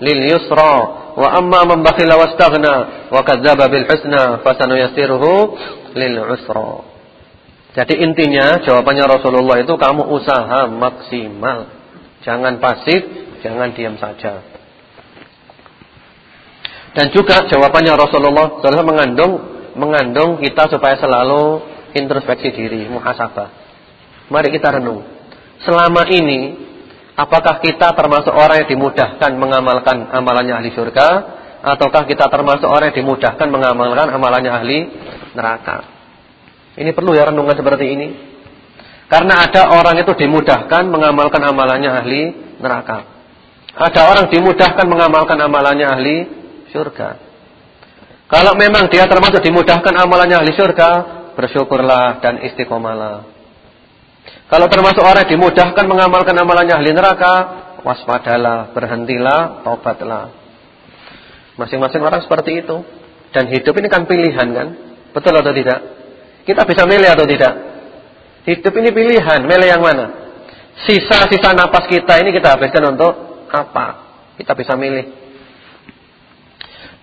lil yusra wa amma man bakhila wastaghna wa kadzdzaba bil husna lil usra. Jadi intinya jawabannya Rasulullah itu kamu usaha maksimal. Jangan pasif, Jangan diam saja. Dan juga jawabannya Rasulullah SAW mengandung mengandung kita supaya selalu introspeksi diri, muhasabah. Mari kita renung. Selama ini apakah kita termasuk orang yang dimudahkan mengamalkan amalannya ahli surga ataukah kita termasuk orang yang dimudahkan mengamalkan amalannya ahli neraka? Ini perlu ya renungan seperti ini. Karena ada orang itu dimudahkan mengamalkan amalannya ahli neraka. Ada orang dimudahkan mengamalkan amalannya ahli surga. Kalau memang dia termasuk dimudahkan amalannya ahli surga, bersyukurlah dan istiqomalah. Kalau termasuk orang dimudahkan mengamalkan amalannya ahli neraka, waspadalah, berhentilah, tobatlah. Masing-masing orang seperti itu. Dan hidup ini kan pilihan kan? Betul atau tidak? Kita bisa milih atau tidak? Hidup ini pilihan, milih yang mana? Sisa-sisa napas kita ini kita habiskan untuk apa? Kita bisa milih.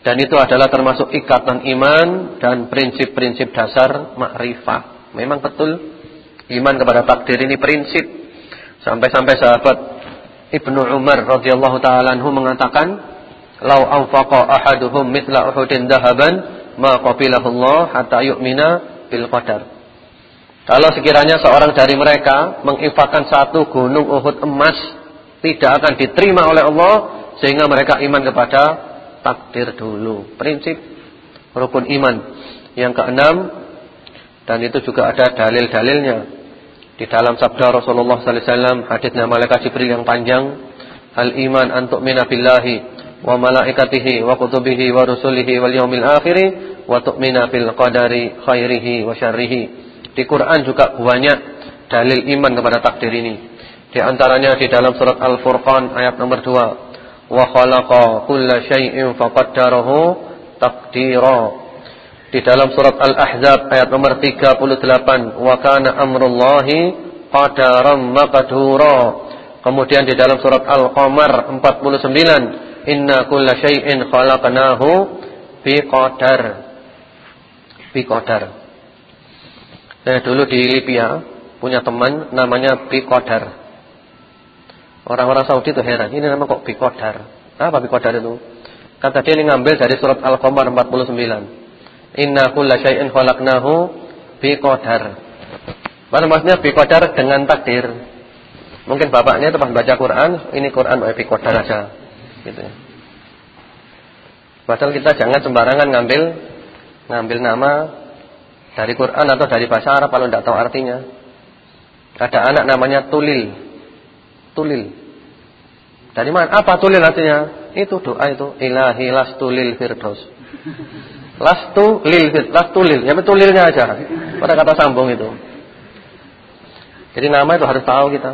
Dan itu adalah termasuk ikatan iman dan prinsip-prinsip dasar makrifah. Memang betul iman kepada takdir ini prinsip. Sampai-sampai sahabat Ibnu Umar radhiyallahu taala anhu mengatakan, "Lau anfaqa ahaduhum mithla Uhudin dahaban, ma qabilahu Allah hatta yu'mina bil qadar." Kalau sekiranya seorang dari mereka menginfakkan satu gunung Uhud emas tidak akan diterima oleh Allah sehingga mereka iman kepada takdir dulu. Prinsip rukun iman. Yang keenam dan itu juga ada dalil-dalilnya di dalam sabda Rasulullah sallallahu alaihi wasallam hadisnya malaikat Jibril yang panjang al-iman antuk minabillahi wa malaikatihi wa kutubihi wa rusulihi wal yaumil akhir wa tu'mina bil qadari khairihi wa syarrihi. Di Quran juga banyak dalil iman kepada takdir ini. Di antaranya di dalam surat Al-Furqan ayat nomor 2. Wa khalaqa kulla syai'in faqaddarahu taqdira. Di dalam surat Al-Ahzab ayat nomor 38, "Wa kana amrullahi qadaran maqdura." Kemudian di dalam surat Al-Qamar 49, "Inna kulla syai'in khalaqnahu bi qadar." Bi qadar. Saya dulu di Libya punya teman namanya Bi Qadar. Orang-orang Saudi itu heran, ini nama kok Bi Qadar. Apa Bi Qadar itu? Kata dia ini ngambil dari surat Al-Qamar 49. Inna kulla syai'in khalaqnahu biqadar. Mana maksudnya biqadar dengan takdir. Mungkin bapaknya itu pas baca Quran, ini Quran oh, biqadar aja. Gitu ya. Padahal kita jangan sembarangan ngambil ngambil nama dari Quran atau dari bahasa Arab kalau tidak tahu artinya. Ada anak namanya Tulil. Tulil. Dari mana? Apa Tulil artinya? Itu doa itu. Ilahi tulil firdaus. Lastu lil, lastu lil. Ya betul lilnya aja. Pada kata sambung itu. Jadi nama itu harus tahu kita.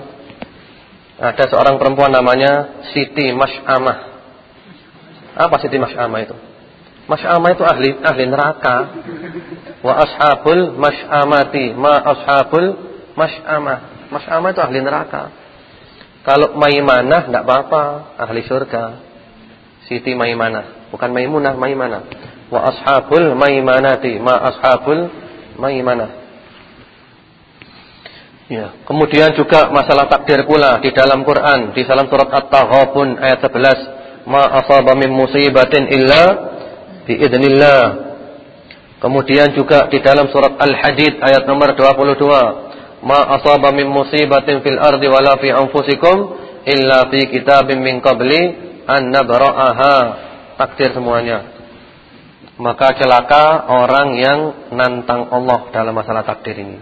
Ada seorang perempuan namanya Siti Mas'amah. Apa Siti Mas'amah itu? Mas'amah itu ahli ahli neraka. Wa ashabul mas'amati ma ashabul mas'amah. Mas'amah itu ahli neraka. Kalau Maimanah tidak apa-apa, ahli surga. Siti Maimanah, bukan Maimunah, Maimanah wa ashabul maimanati ma ashabul maimanah Ya, kemudian juga masalah takdir pula di dalam Quran di dalam surat At-Taghabun ayat 11 ma asaba min musibatin illa bi idznillah. Kemudian juga di dalam surat Al-Hadid ayat nomor 22 ma asaba min musibatin fil ardi wala fi anfusikum illa fi kitabim min qabli an nabra'aha. Takdir semuanya maka celaka orang yang nantang Allah dalam masalah takdir ini.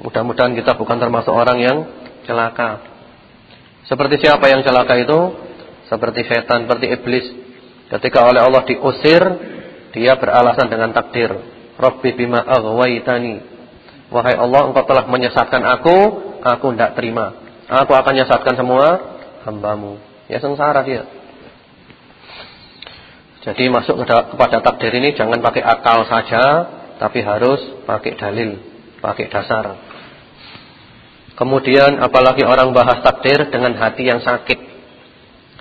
Mudah-mudahan kita bukan termasuk orang yang celaka. Seperti siapa yang celaka itu? Seperti setan, seperti iblis. Ketika oleh Allah diusir, dia beralasan dengan takdir. Rabbi bima aghwaytani. Wahai Allah, engkau telah menyesatkan aku, aku tidak terima. Aku akan menyesatkan semua hambamu. Ya sengsara dia. Jadi masuk kepada takdir ini jangan pakai akal saja, tapi harus pakai dalil, pakai dasar. Kemudian apalagi orang bahas takdir dengan hati yang sakit.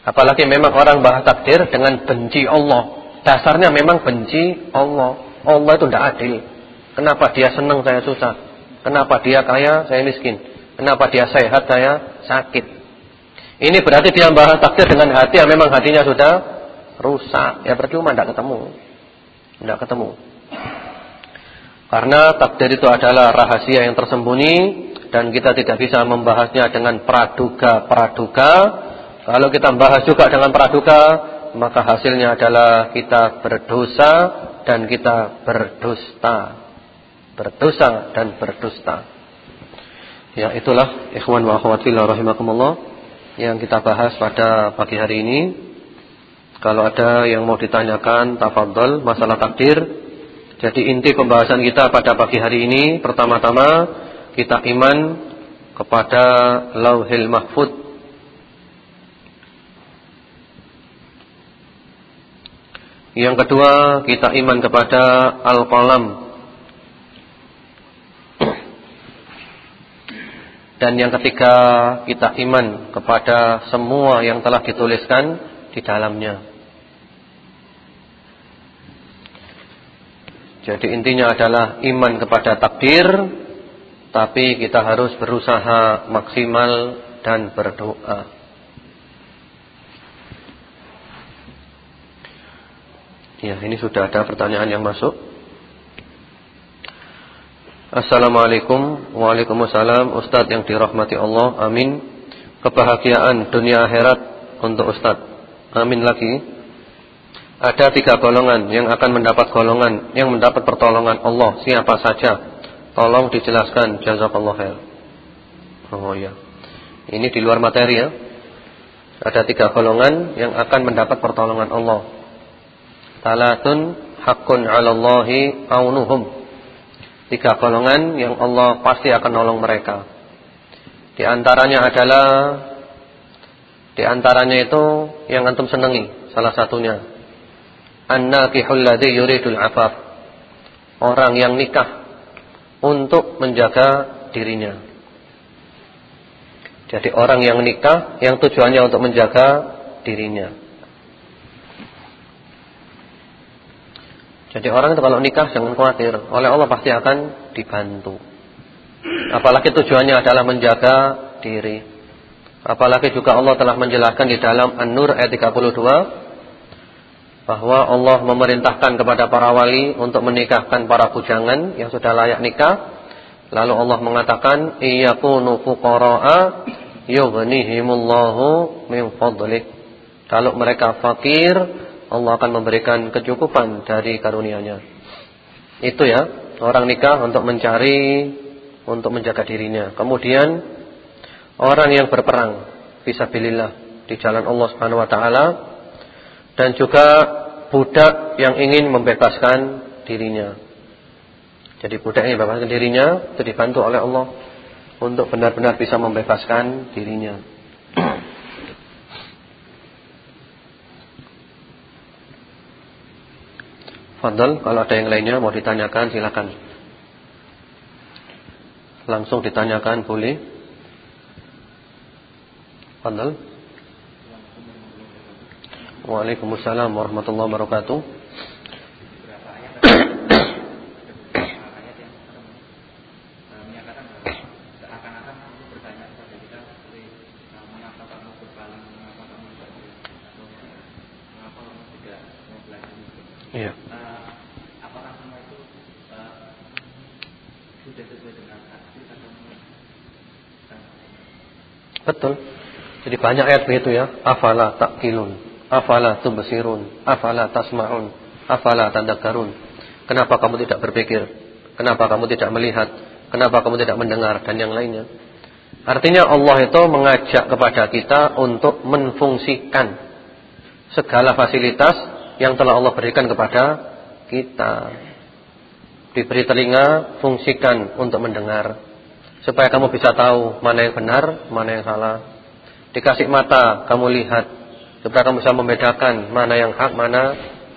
Apalagi memang orang bahas takdir dengan benci Allah. Dasarnya memang benci Allah. Allah itu tidak adil. Kenapa dia senang saya susah? Kenapa dia kaya saya miskin? Kenapa dia sehat saya sakit? Ini berarti dia bahas takdir dengan hati yang memang hatinya sudah rusak, ya percuma tidak ketemu. Tidak ketemu. Karena takdir itu adalah rahasia yang tersembunyi dan kita tidak bisa membahasnya dengan praduga-praduga. Kalau kita membahas juga dengan praduga, maka hasilnya adalah kita berdosa dan kita berdusta. Berdosa dan berdusta. Ya, itulah ikhwan wa akhwat rahimakumullah yang kita bahas pada pagi hari ini. Kalau ada yang mau ditanyakan, tafadhol masalah takdir. Jadi inti pembahasan kita pada pagi hari ini pertama-tama kita iman kepada Lauhil Mahfud. Yang kedua, kita iman kepada Al-Qalam. Dan yang ketiga, kita iman kepada semua yang telah dituliskan di dalamnya. Jadi intinya adalah iman kepada takdir Tapi kita harus berusaha maksimal dan berdoa. Ya ini sudah ada pertanyaan yang masuk. Assalamualaikum. Waalaikumsalam. Ustadz yang dirahmati Allah Amin. Kebahagiaan dunia akhirat untuk Ustadz. Amin lagi ada tiga golongan yang akan mendapat golongan yang mendapat pertolongan Allah. Siapa saja? Tolong dijelaskan jazakallahu khair. Oh ya. Ini di luar materi ya. Ada tiga golongan yang akan mendapat pertolongan Allah. Talatun hakun 'alallahi aunuhum. Tiga golongan yang Allah pasti akan nolong mereka. Di antaranya adalah di antaranya itu yang antum senangi salah satunya An-nakihul yuridul afaf. Orang yang nikah untuk menjaga dirinya. Jadi orang yang nikah yang tujuannya untuk menjaga dirinya. Jadi orang itu kalau nikah jangan khawatir, oleh Allah pasti akan dibantu. Apalagi tujuannya adalah menjaga diri. Apalagi juga Allah telah menjelaskan di dalam An-Nur ayat 32 bahwa Allah memerintahkan kepada para wali untuk menikahkan para bujangan yang sudah layak nikah. Lalu Allah mengatakan iyakunu fuqara'a yughnihimullahu min fadlih. Kalau mereka fakir, Allah akan memberikan kecukupan dari karunia-Nya. Itu ya, orang nikah untuk mencari untuk menjaga dirinya. Kemudian orang yang berperang fisabilillah di jalan Allah Subhanahu wa taala dan juga budak yang ingin membebaskan dirinya. Jadi budak yang membebaskan dirinya itu dibantu oleh Allah untuk benar-benar bisa membebaskan dirinya. Fadl, kalau ada yang lainnya mau ditanyakan silakan. Langsung ditanyakan boleh. Fadl. Waalaikumsalam warahmatullahi wabarakatuh. Iya. Betul. Jadi banyak ayat begitu ya. Afala taqilun, afala tubsirun, afala tasma'un, afala tadakkarun. Kenapa kamu tidak berpikir? Kenapa kamu tidak melihat? Kenapa kamu tidak mendengar dan yang lainnya? Artinya Allah itu mengajak kepada kita untuk menfungsikan segala fasilitas yang telah Allah berikan kepada kita. Diberi telinga, fungsikan untuk mendengar supaya kamu bisa tahu mana yang benar, mana yang salah. Dikasih mata, kamu lihat supaya kamu bisa membedakan mana yang hak, mana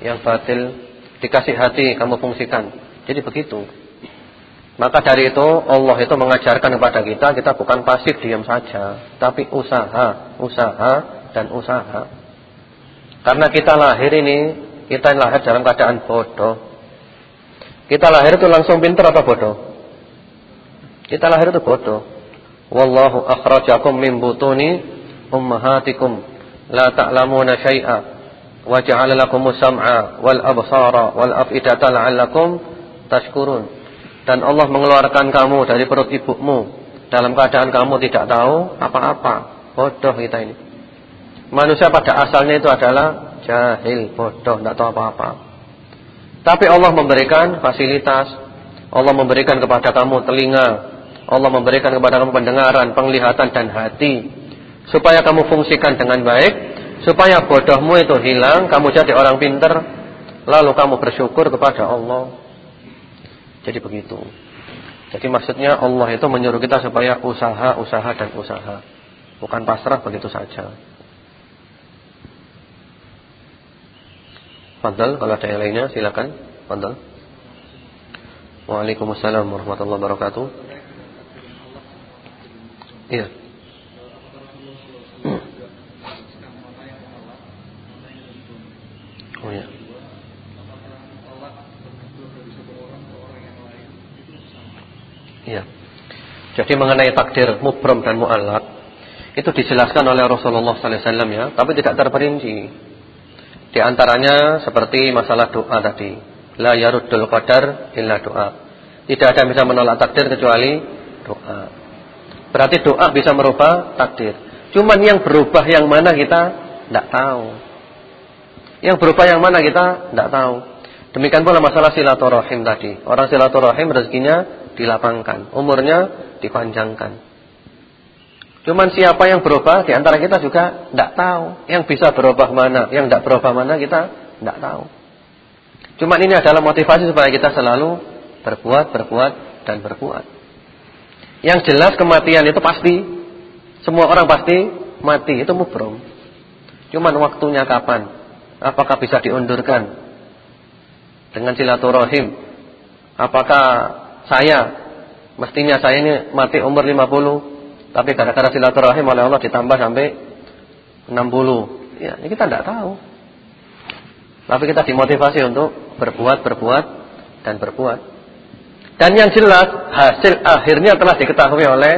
yang batil. Dikasih hati, kamu fungsikan. Jadi begitu. Maka dari itu Allah itu mengajarkan kepada kita, kita bukan pasif diam saja, tapi usaha, usaha dan usaha. Karena kita lahir ini, kita lahir dalam keadaan bodoh. Kita lahir itu langsung pintar apa bodoh? Kita lahir itu bodoh. Wallahu akhrajakum min butuni ummahatikum la ta'lamuna syai'a wa ja'ala lakumus sam'a wal absara wal af'idata la'allakum tashkurun. Dan Allah mengeluarkan kamu dari perut ibumu dalam keadaan kamu tidak tahu apa-apa. Bodoh kita ini. Manusia pada asalnya itu adalah jahil, bodoh, tidak tahu apa-apa. Tapi Allah memberikan fasilitas, Allah memberikan kepada kamu telinga, Allah memberikan kepada kamu pendengaran, penglihatan dan hati supaya kamu fungsikan dengan baik, supaya bodohmu itu hilang, kamu jadi orang pintar, lalu kamu bersyukur kepada Allah. Jadi begitu. Jadi maksudnya Allah itu menyuruh kita supaya usaha, usaha dan usaha. Bukan pasrah begitu saja. Fadal, kalau ada yang lainnya silakan. Fadal. Waalaikumsalam warahmatullahi wabarakatuh. Iya. Oh ya. Iya. Jadi mengenai takdir mubram dan mu'allak itu dijelaskan oleh Rasulullah sallallahu alaihi wasallam ya, tapi tidak terperinci. Di antaranya seperti masalah doa tadi, la yaruddul qadar illa doa. Tidak ada yang bisa menolak takdir kecuali doa. Berarti doa bisa merubah takdir. Cuman yang berubah yang mana kita tidak tahu. Yang berubah yang mana kita tidak tahu. Demikian pula masalah silaturahim tadi. Orang silaturahim rezekinya dilapangkan, umurnya dipanjangkan. Cuman siapa yang berubah di antara kita juga tidak tahu. Yang bisa berubah mana, yang tidak berubah mana kita tidak tahu. Cuman ini adalah motivasi supaya kita selalu berbuat, berbuat dan berbuat. Yang jelas kematian itu pasti. Semua orang pasti mati. Itu mubrom. Cuman waktunya kapan? Apakah bisa diundurkan? dengan silaturahim. Apakah saya mestinya saya ini mati umur 50 tapi gara-gara silaturahim oleh Allah ditambah sampai 60. Ya, ini kita tidak tahu. Tapi kita dimotivasi untuk berbuat, berbuat dan berbuat. Dan yang jelas hasil akhirnya telah diketahui oleh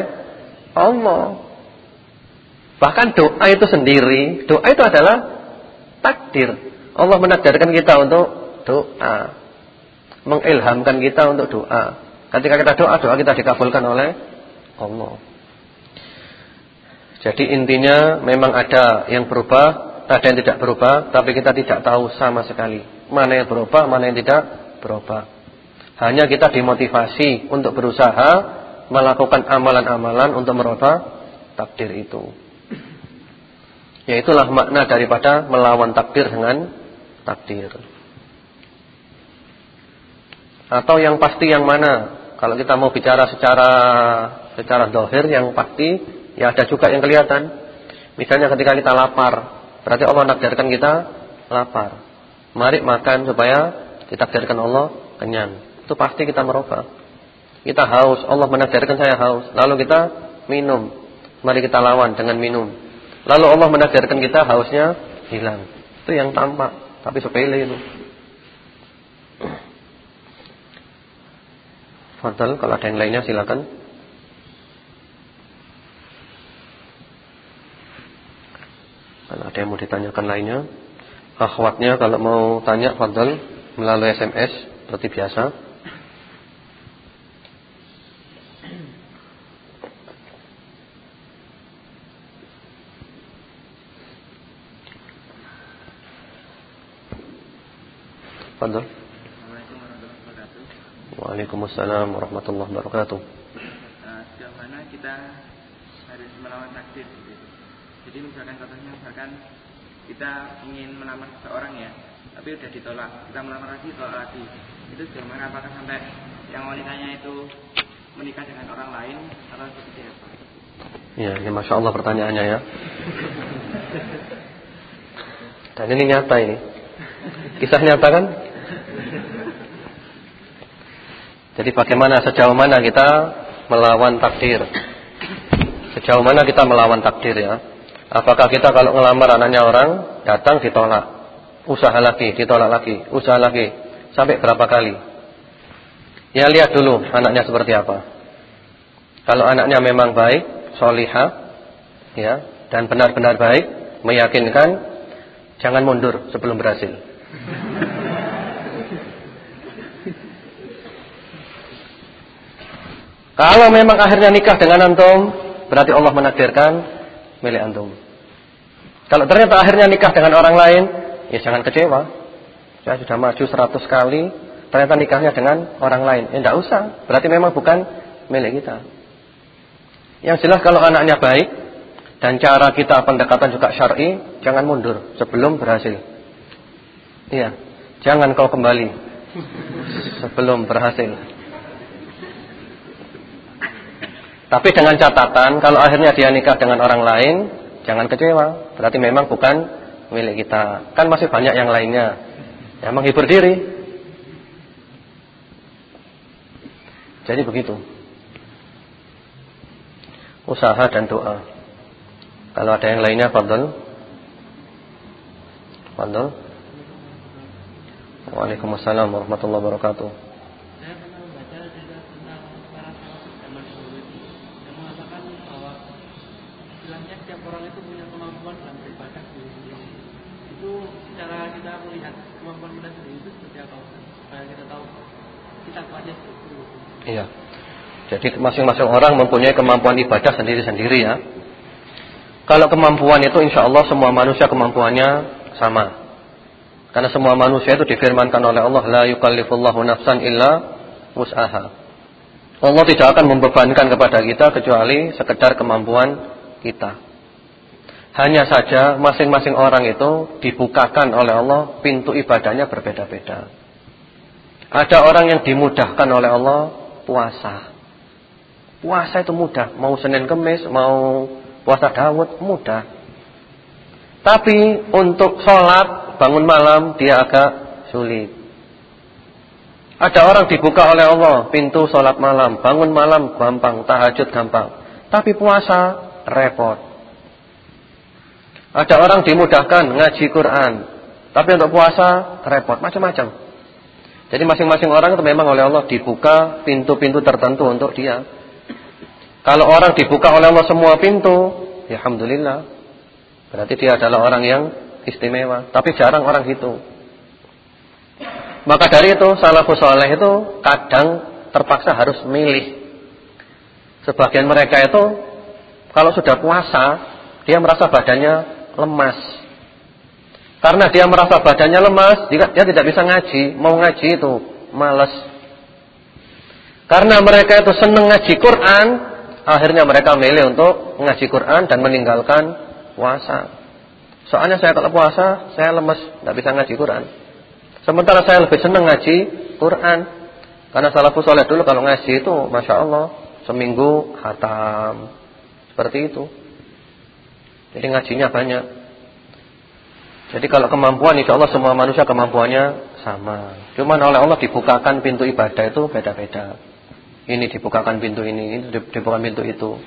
Allah. Bahkan doa itu sendiri, doa itu adalah takdir. Allah menakdirkan kita untuk doa. Mengilhamkan kita untuk doa. Ketika kita doa, doa kita dikabulkan oleh Allah. Jadi intinya memang ada yang berubah, ada yang tidak berubah, tapi kita tidak tahu sama sekali. Mana yang berubah, mana yang tidak berubah. Hanya kita dimotivasi untuk berusaha melakukan amalan-amalan untuk merubah takdir itu. Yaitulah makna daripada melawan takdir dengan takdir. Atau yang pasti yang mana? Kalau kita mau bicara secara secara dohir yang pasti, ya ada juga yang kelihatan. Misalnya ketika kita lapar, berarti Allah nakdirkan kita lapar. Mari makan supaya ditakdirkan Allah kenyang. Itu pasti kita merubah. Kita haus, Allah menakdirkan saya haus. Lalu kita minum. Mari kita lawan dengan minum. Lalu Allah menakdirkan kita hausnya hilang. Itu yang tampak, tapi sepele itu. Fadal, kalau ada yang lainnya silakan. Kalau ada yang mau ditanyakan lainnya, akhwatnya kalau mau tanya Fadal melalui SMS seperti biasa. Wabarakatuh. Waalaikumsalam warahmatullahi wabarakatuh. Uh, sejauh mana kita harus melawan takdir gitu. Jadi misalkan contohnya misalkan kita ingin melamar seseorang ya, tapi udah ditolak, kita melamar lagi, tolak lagi. Itu sejauh mana apakah sampai yang wanitanya itu menikah dengan orang lain atau seperti apa? Ya, ini masya Allah pertanyaannya ya. Dan ini nyata ini. Kisah nyata kan? Jadi bagaimana sejauh mana kita melawan takdir? Sejauh mana kita melawan takdir ya? Apakah kita kalau ngelamar anaknya orang datang ditolak, usaha lagi, ditolak lagi, usaha lagi, sampai berapa kali? Ya lihat dulu anaknya seperti apa. Kalau anaknya memang baik, solihah, ya, dan benar-benar baik, meyakinkan, jangan mundur sebelum berhasil. Kalau memang akhirnya nikah dengan antum, berarti Allah menakdirkan milik antum. Kalau ternyata akhirnya nikah dengan orang lain, ya jangan kecewa. Saya sudah maju 100 kali, ternyata nikahnya dengan orang lain. Ya tidak usah, berarti memang bukan milik kita. Yang jelas kalau anaknya baik dan cara kita pendekatan juga syar'i, jangan mundur sebelum berhasil. Iya, jangan kau kembali sebelum berhasil. Tapi dengan catatan kalau akhirnya dia nikah dengan orang lain, jangan kecewa. Berarti memang bukan milik kita. Kan masih banyak yang lainnya. Ya menghibur diri. Jadi begitu. Usaha dan doa. Kalau ada yang lainnya, fadl. Fadl. Waalaikumsalam warahmatullahi wabarakatuh. Iya. Jadi masing-masing orang mempunyai kemampuan ibadah sendiri-sendiri ya. Kalau kemampuan itu insya Allah semua manusia kemampuannya sama. Karena semua manusia itu difirmankan oleh Allah la yukallifullahu nafsan illa wus'aha. Allah tidak akan membebankan kepada kita kecuali sekedar kemampuan kita. Hanya saja masing-masing orang itu dibukakan oleh Allah pintu ibadahnya berbeda-beda. Ada orang yang dimudahkan oleh Allah puasa. Puasa itu mudah, mau Senin Kemis, mau puasa Daud, mudah. Tapi untuk sholat, bangun malam, dia agak sulit. Ada orang dibuka oleh Allah pintu sholat malam, bangun malam gampang, tahajud gampang. Tapi puasa repot. Ada orang dimudahkan ngaji Quran, tapi untuk puasa repot, macam-macam. Jadi masing-masing orang itu memang oleh Allah dibuka pintu-pintu tertentu untuk dia. Kalau orang dibuka oleh Allah semua pintu, ya alhamdulillah. Berarti dia adalah orang yang istimewa. Tapi jarang orang itu. Maka dari itu salafus soleh itu kadang terpaksa harus milih. Sebagian mereka itu kalau sudah puasa dia merasa badannya lemas. Karena dia merasa badannya lemas, dia, tidak bisa ngaji, mau ngaji itu malas. Karena mereka itu senang ngaji Quran, akhirnya mereka milih untuk ngaji Quran dan meninggalkan puasa. Soalnya saya kalau puasa, saya lemas, tidak bisa ngaji Quran. Sementara saya lebih senang ngaji Quran. Karena salafus soleh dulu kalau ngaji itu Masya Allah seminggu hatam. Seperti itu. Jadi ngajinya banyak. Jadi kalau kemampuan insya Allah semua manusia kemampuannya sama. Cuman oleh Allah dibukakan pintu ibadah itu beda-beda. Ini dibukakan pintu ini, ini dibukakan pintu itu.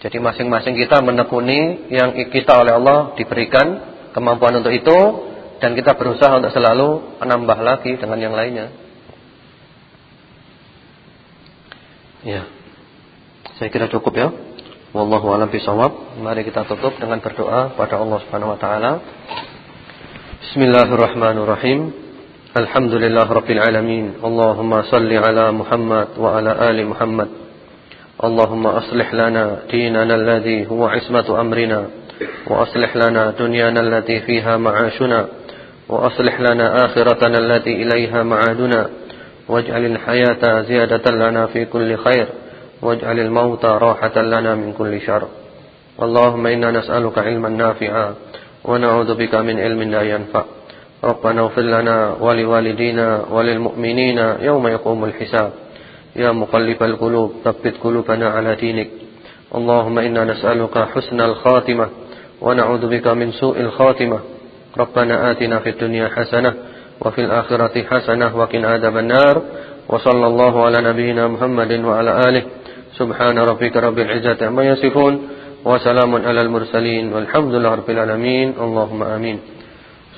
Jadi masing-masing kita menekuni yang kita oleh Allah diberikan kemampuan untuk itu dan kita berusaha untuk selalu menambah lagi dengan yang lainnya. Ya. Saya kira cukup ya. Wallahu a'lam bishawab. Mari kita tutup dengan berdoa kepada Allah Subhanahu wa taala. Bismillahirrahmanirrahim. Alhamdulillah Alamin Allahumma salli ala Muhammad wa ala ali Muhammad Allahumma aslih lana dinana alladhi huwa ismatu amrina Wa aslih lana dunyana alladhi fiha ma'ashuna Wa aslih lana akhiratana alladhi ilaiha ma'aduna Waj'alil hayata ziyadatan lana fi kulli khair واجعل الموت راحة لنا من كل شر. اللهم إنا نسألك علما نافعا ونعوذ بك من علم لا ينفع. ربنا اغفر لنا ولوالدينا وللمؤمنين يوم يقوم الحساب. يا مقلب القلوب ثبت قلوبنا على دينك. اللهم إنا نسألك حسن الخاتمة ونعوذ بك من سوء الخاتمة. ربنا آتنا في الدنيا حسنة وفي الآخرة حسنة وقنا عذاب النار. وصلى الله على نبينا محمد وعلى آله سبحان ربك رب العزة عما يصفون وسلام على المرسلين والحمد لله رب العالمين. اللهم آمين.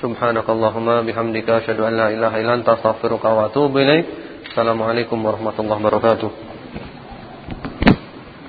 سبحانك اللهم بحمدك أشهد أن لا إله إلا أنت أستغفرك وأتوب إليك. السلام عليكم ورحمة الله وبركاته.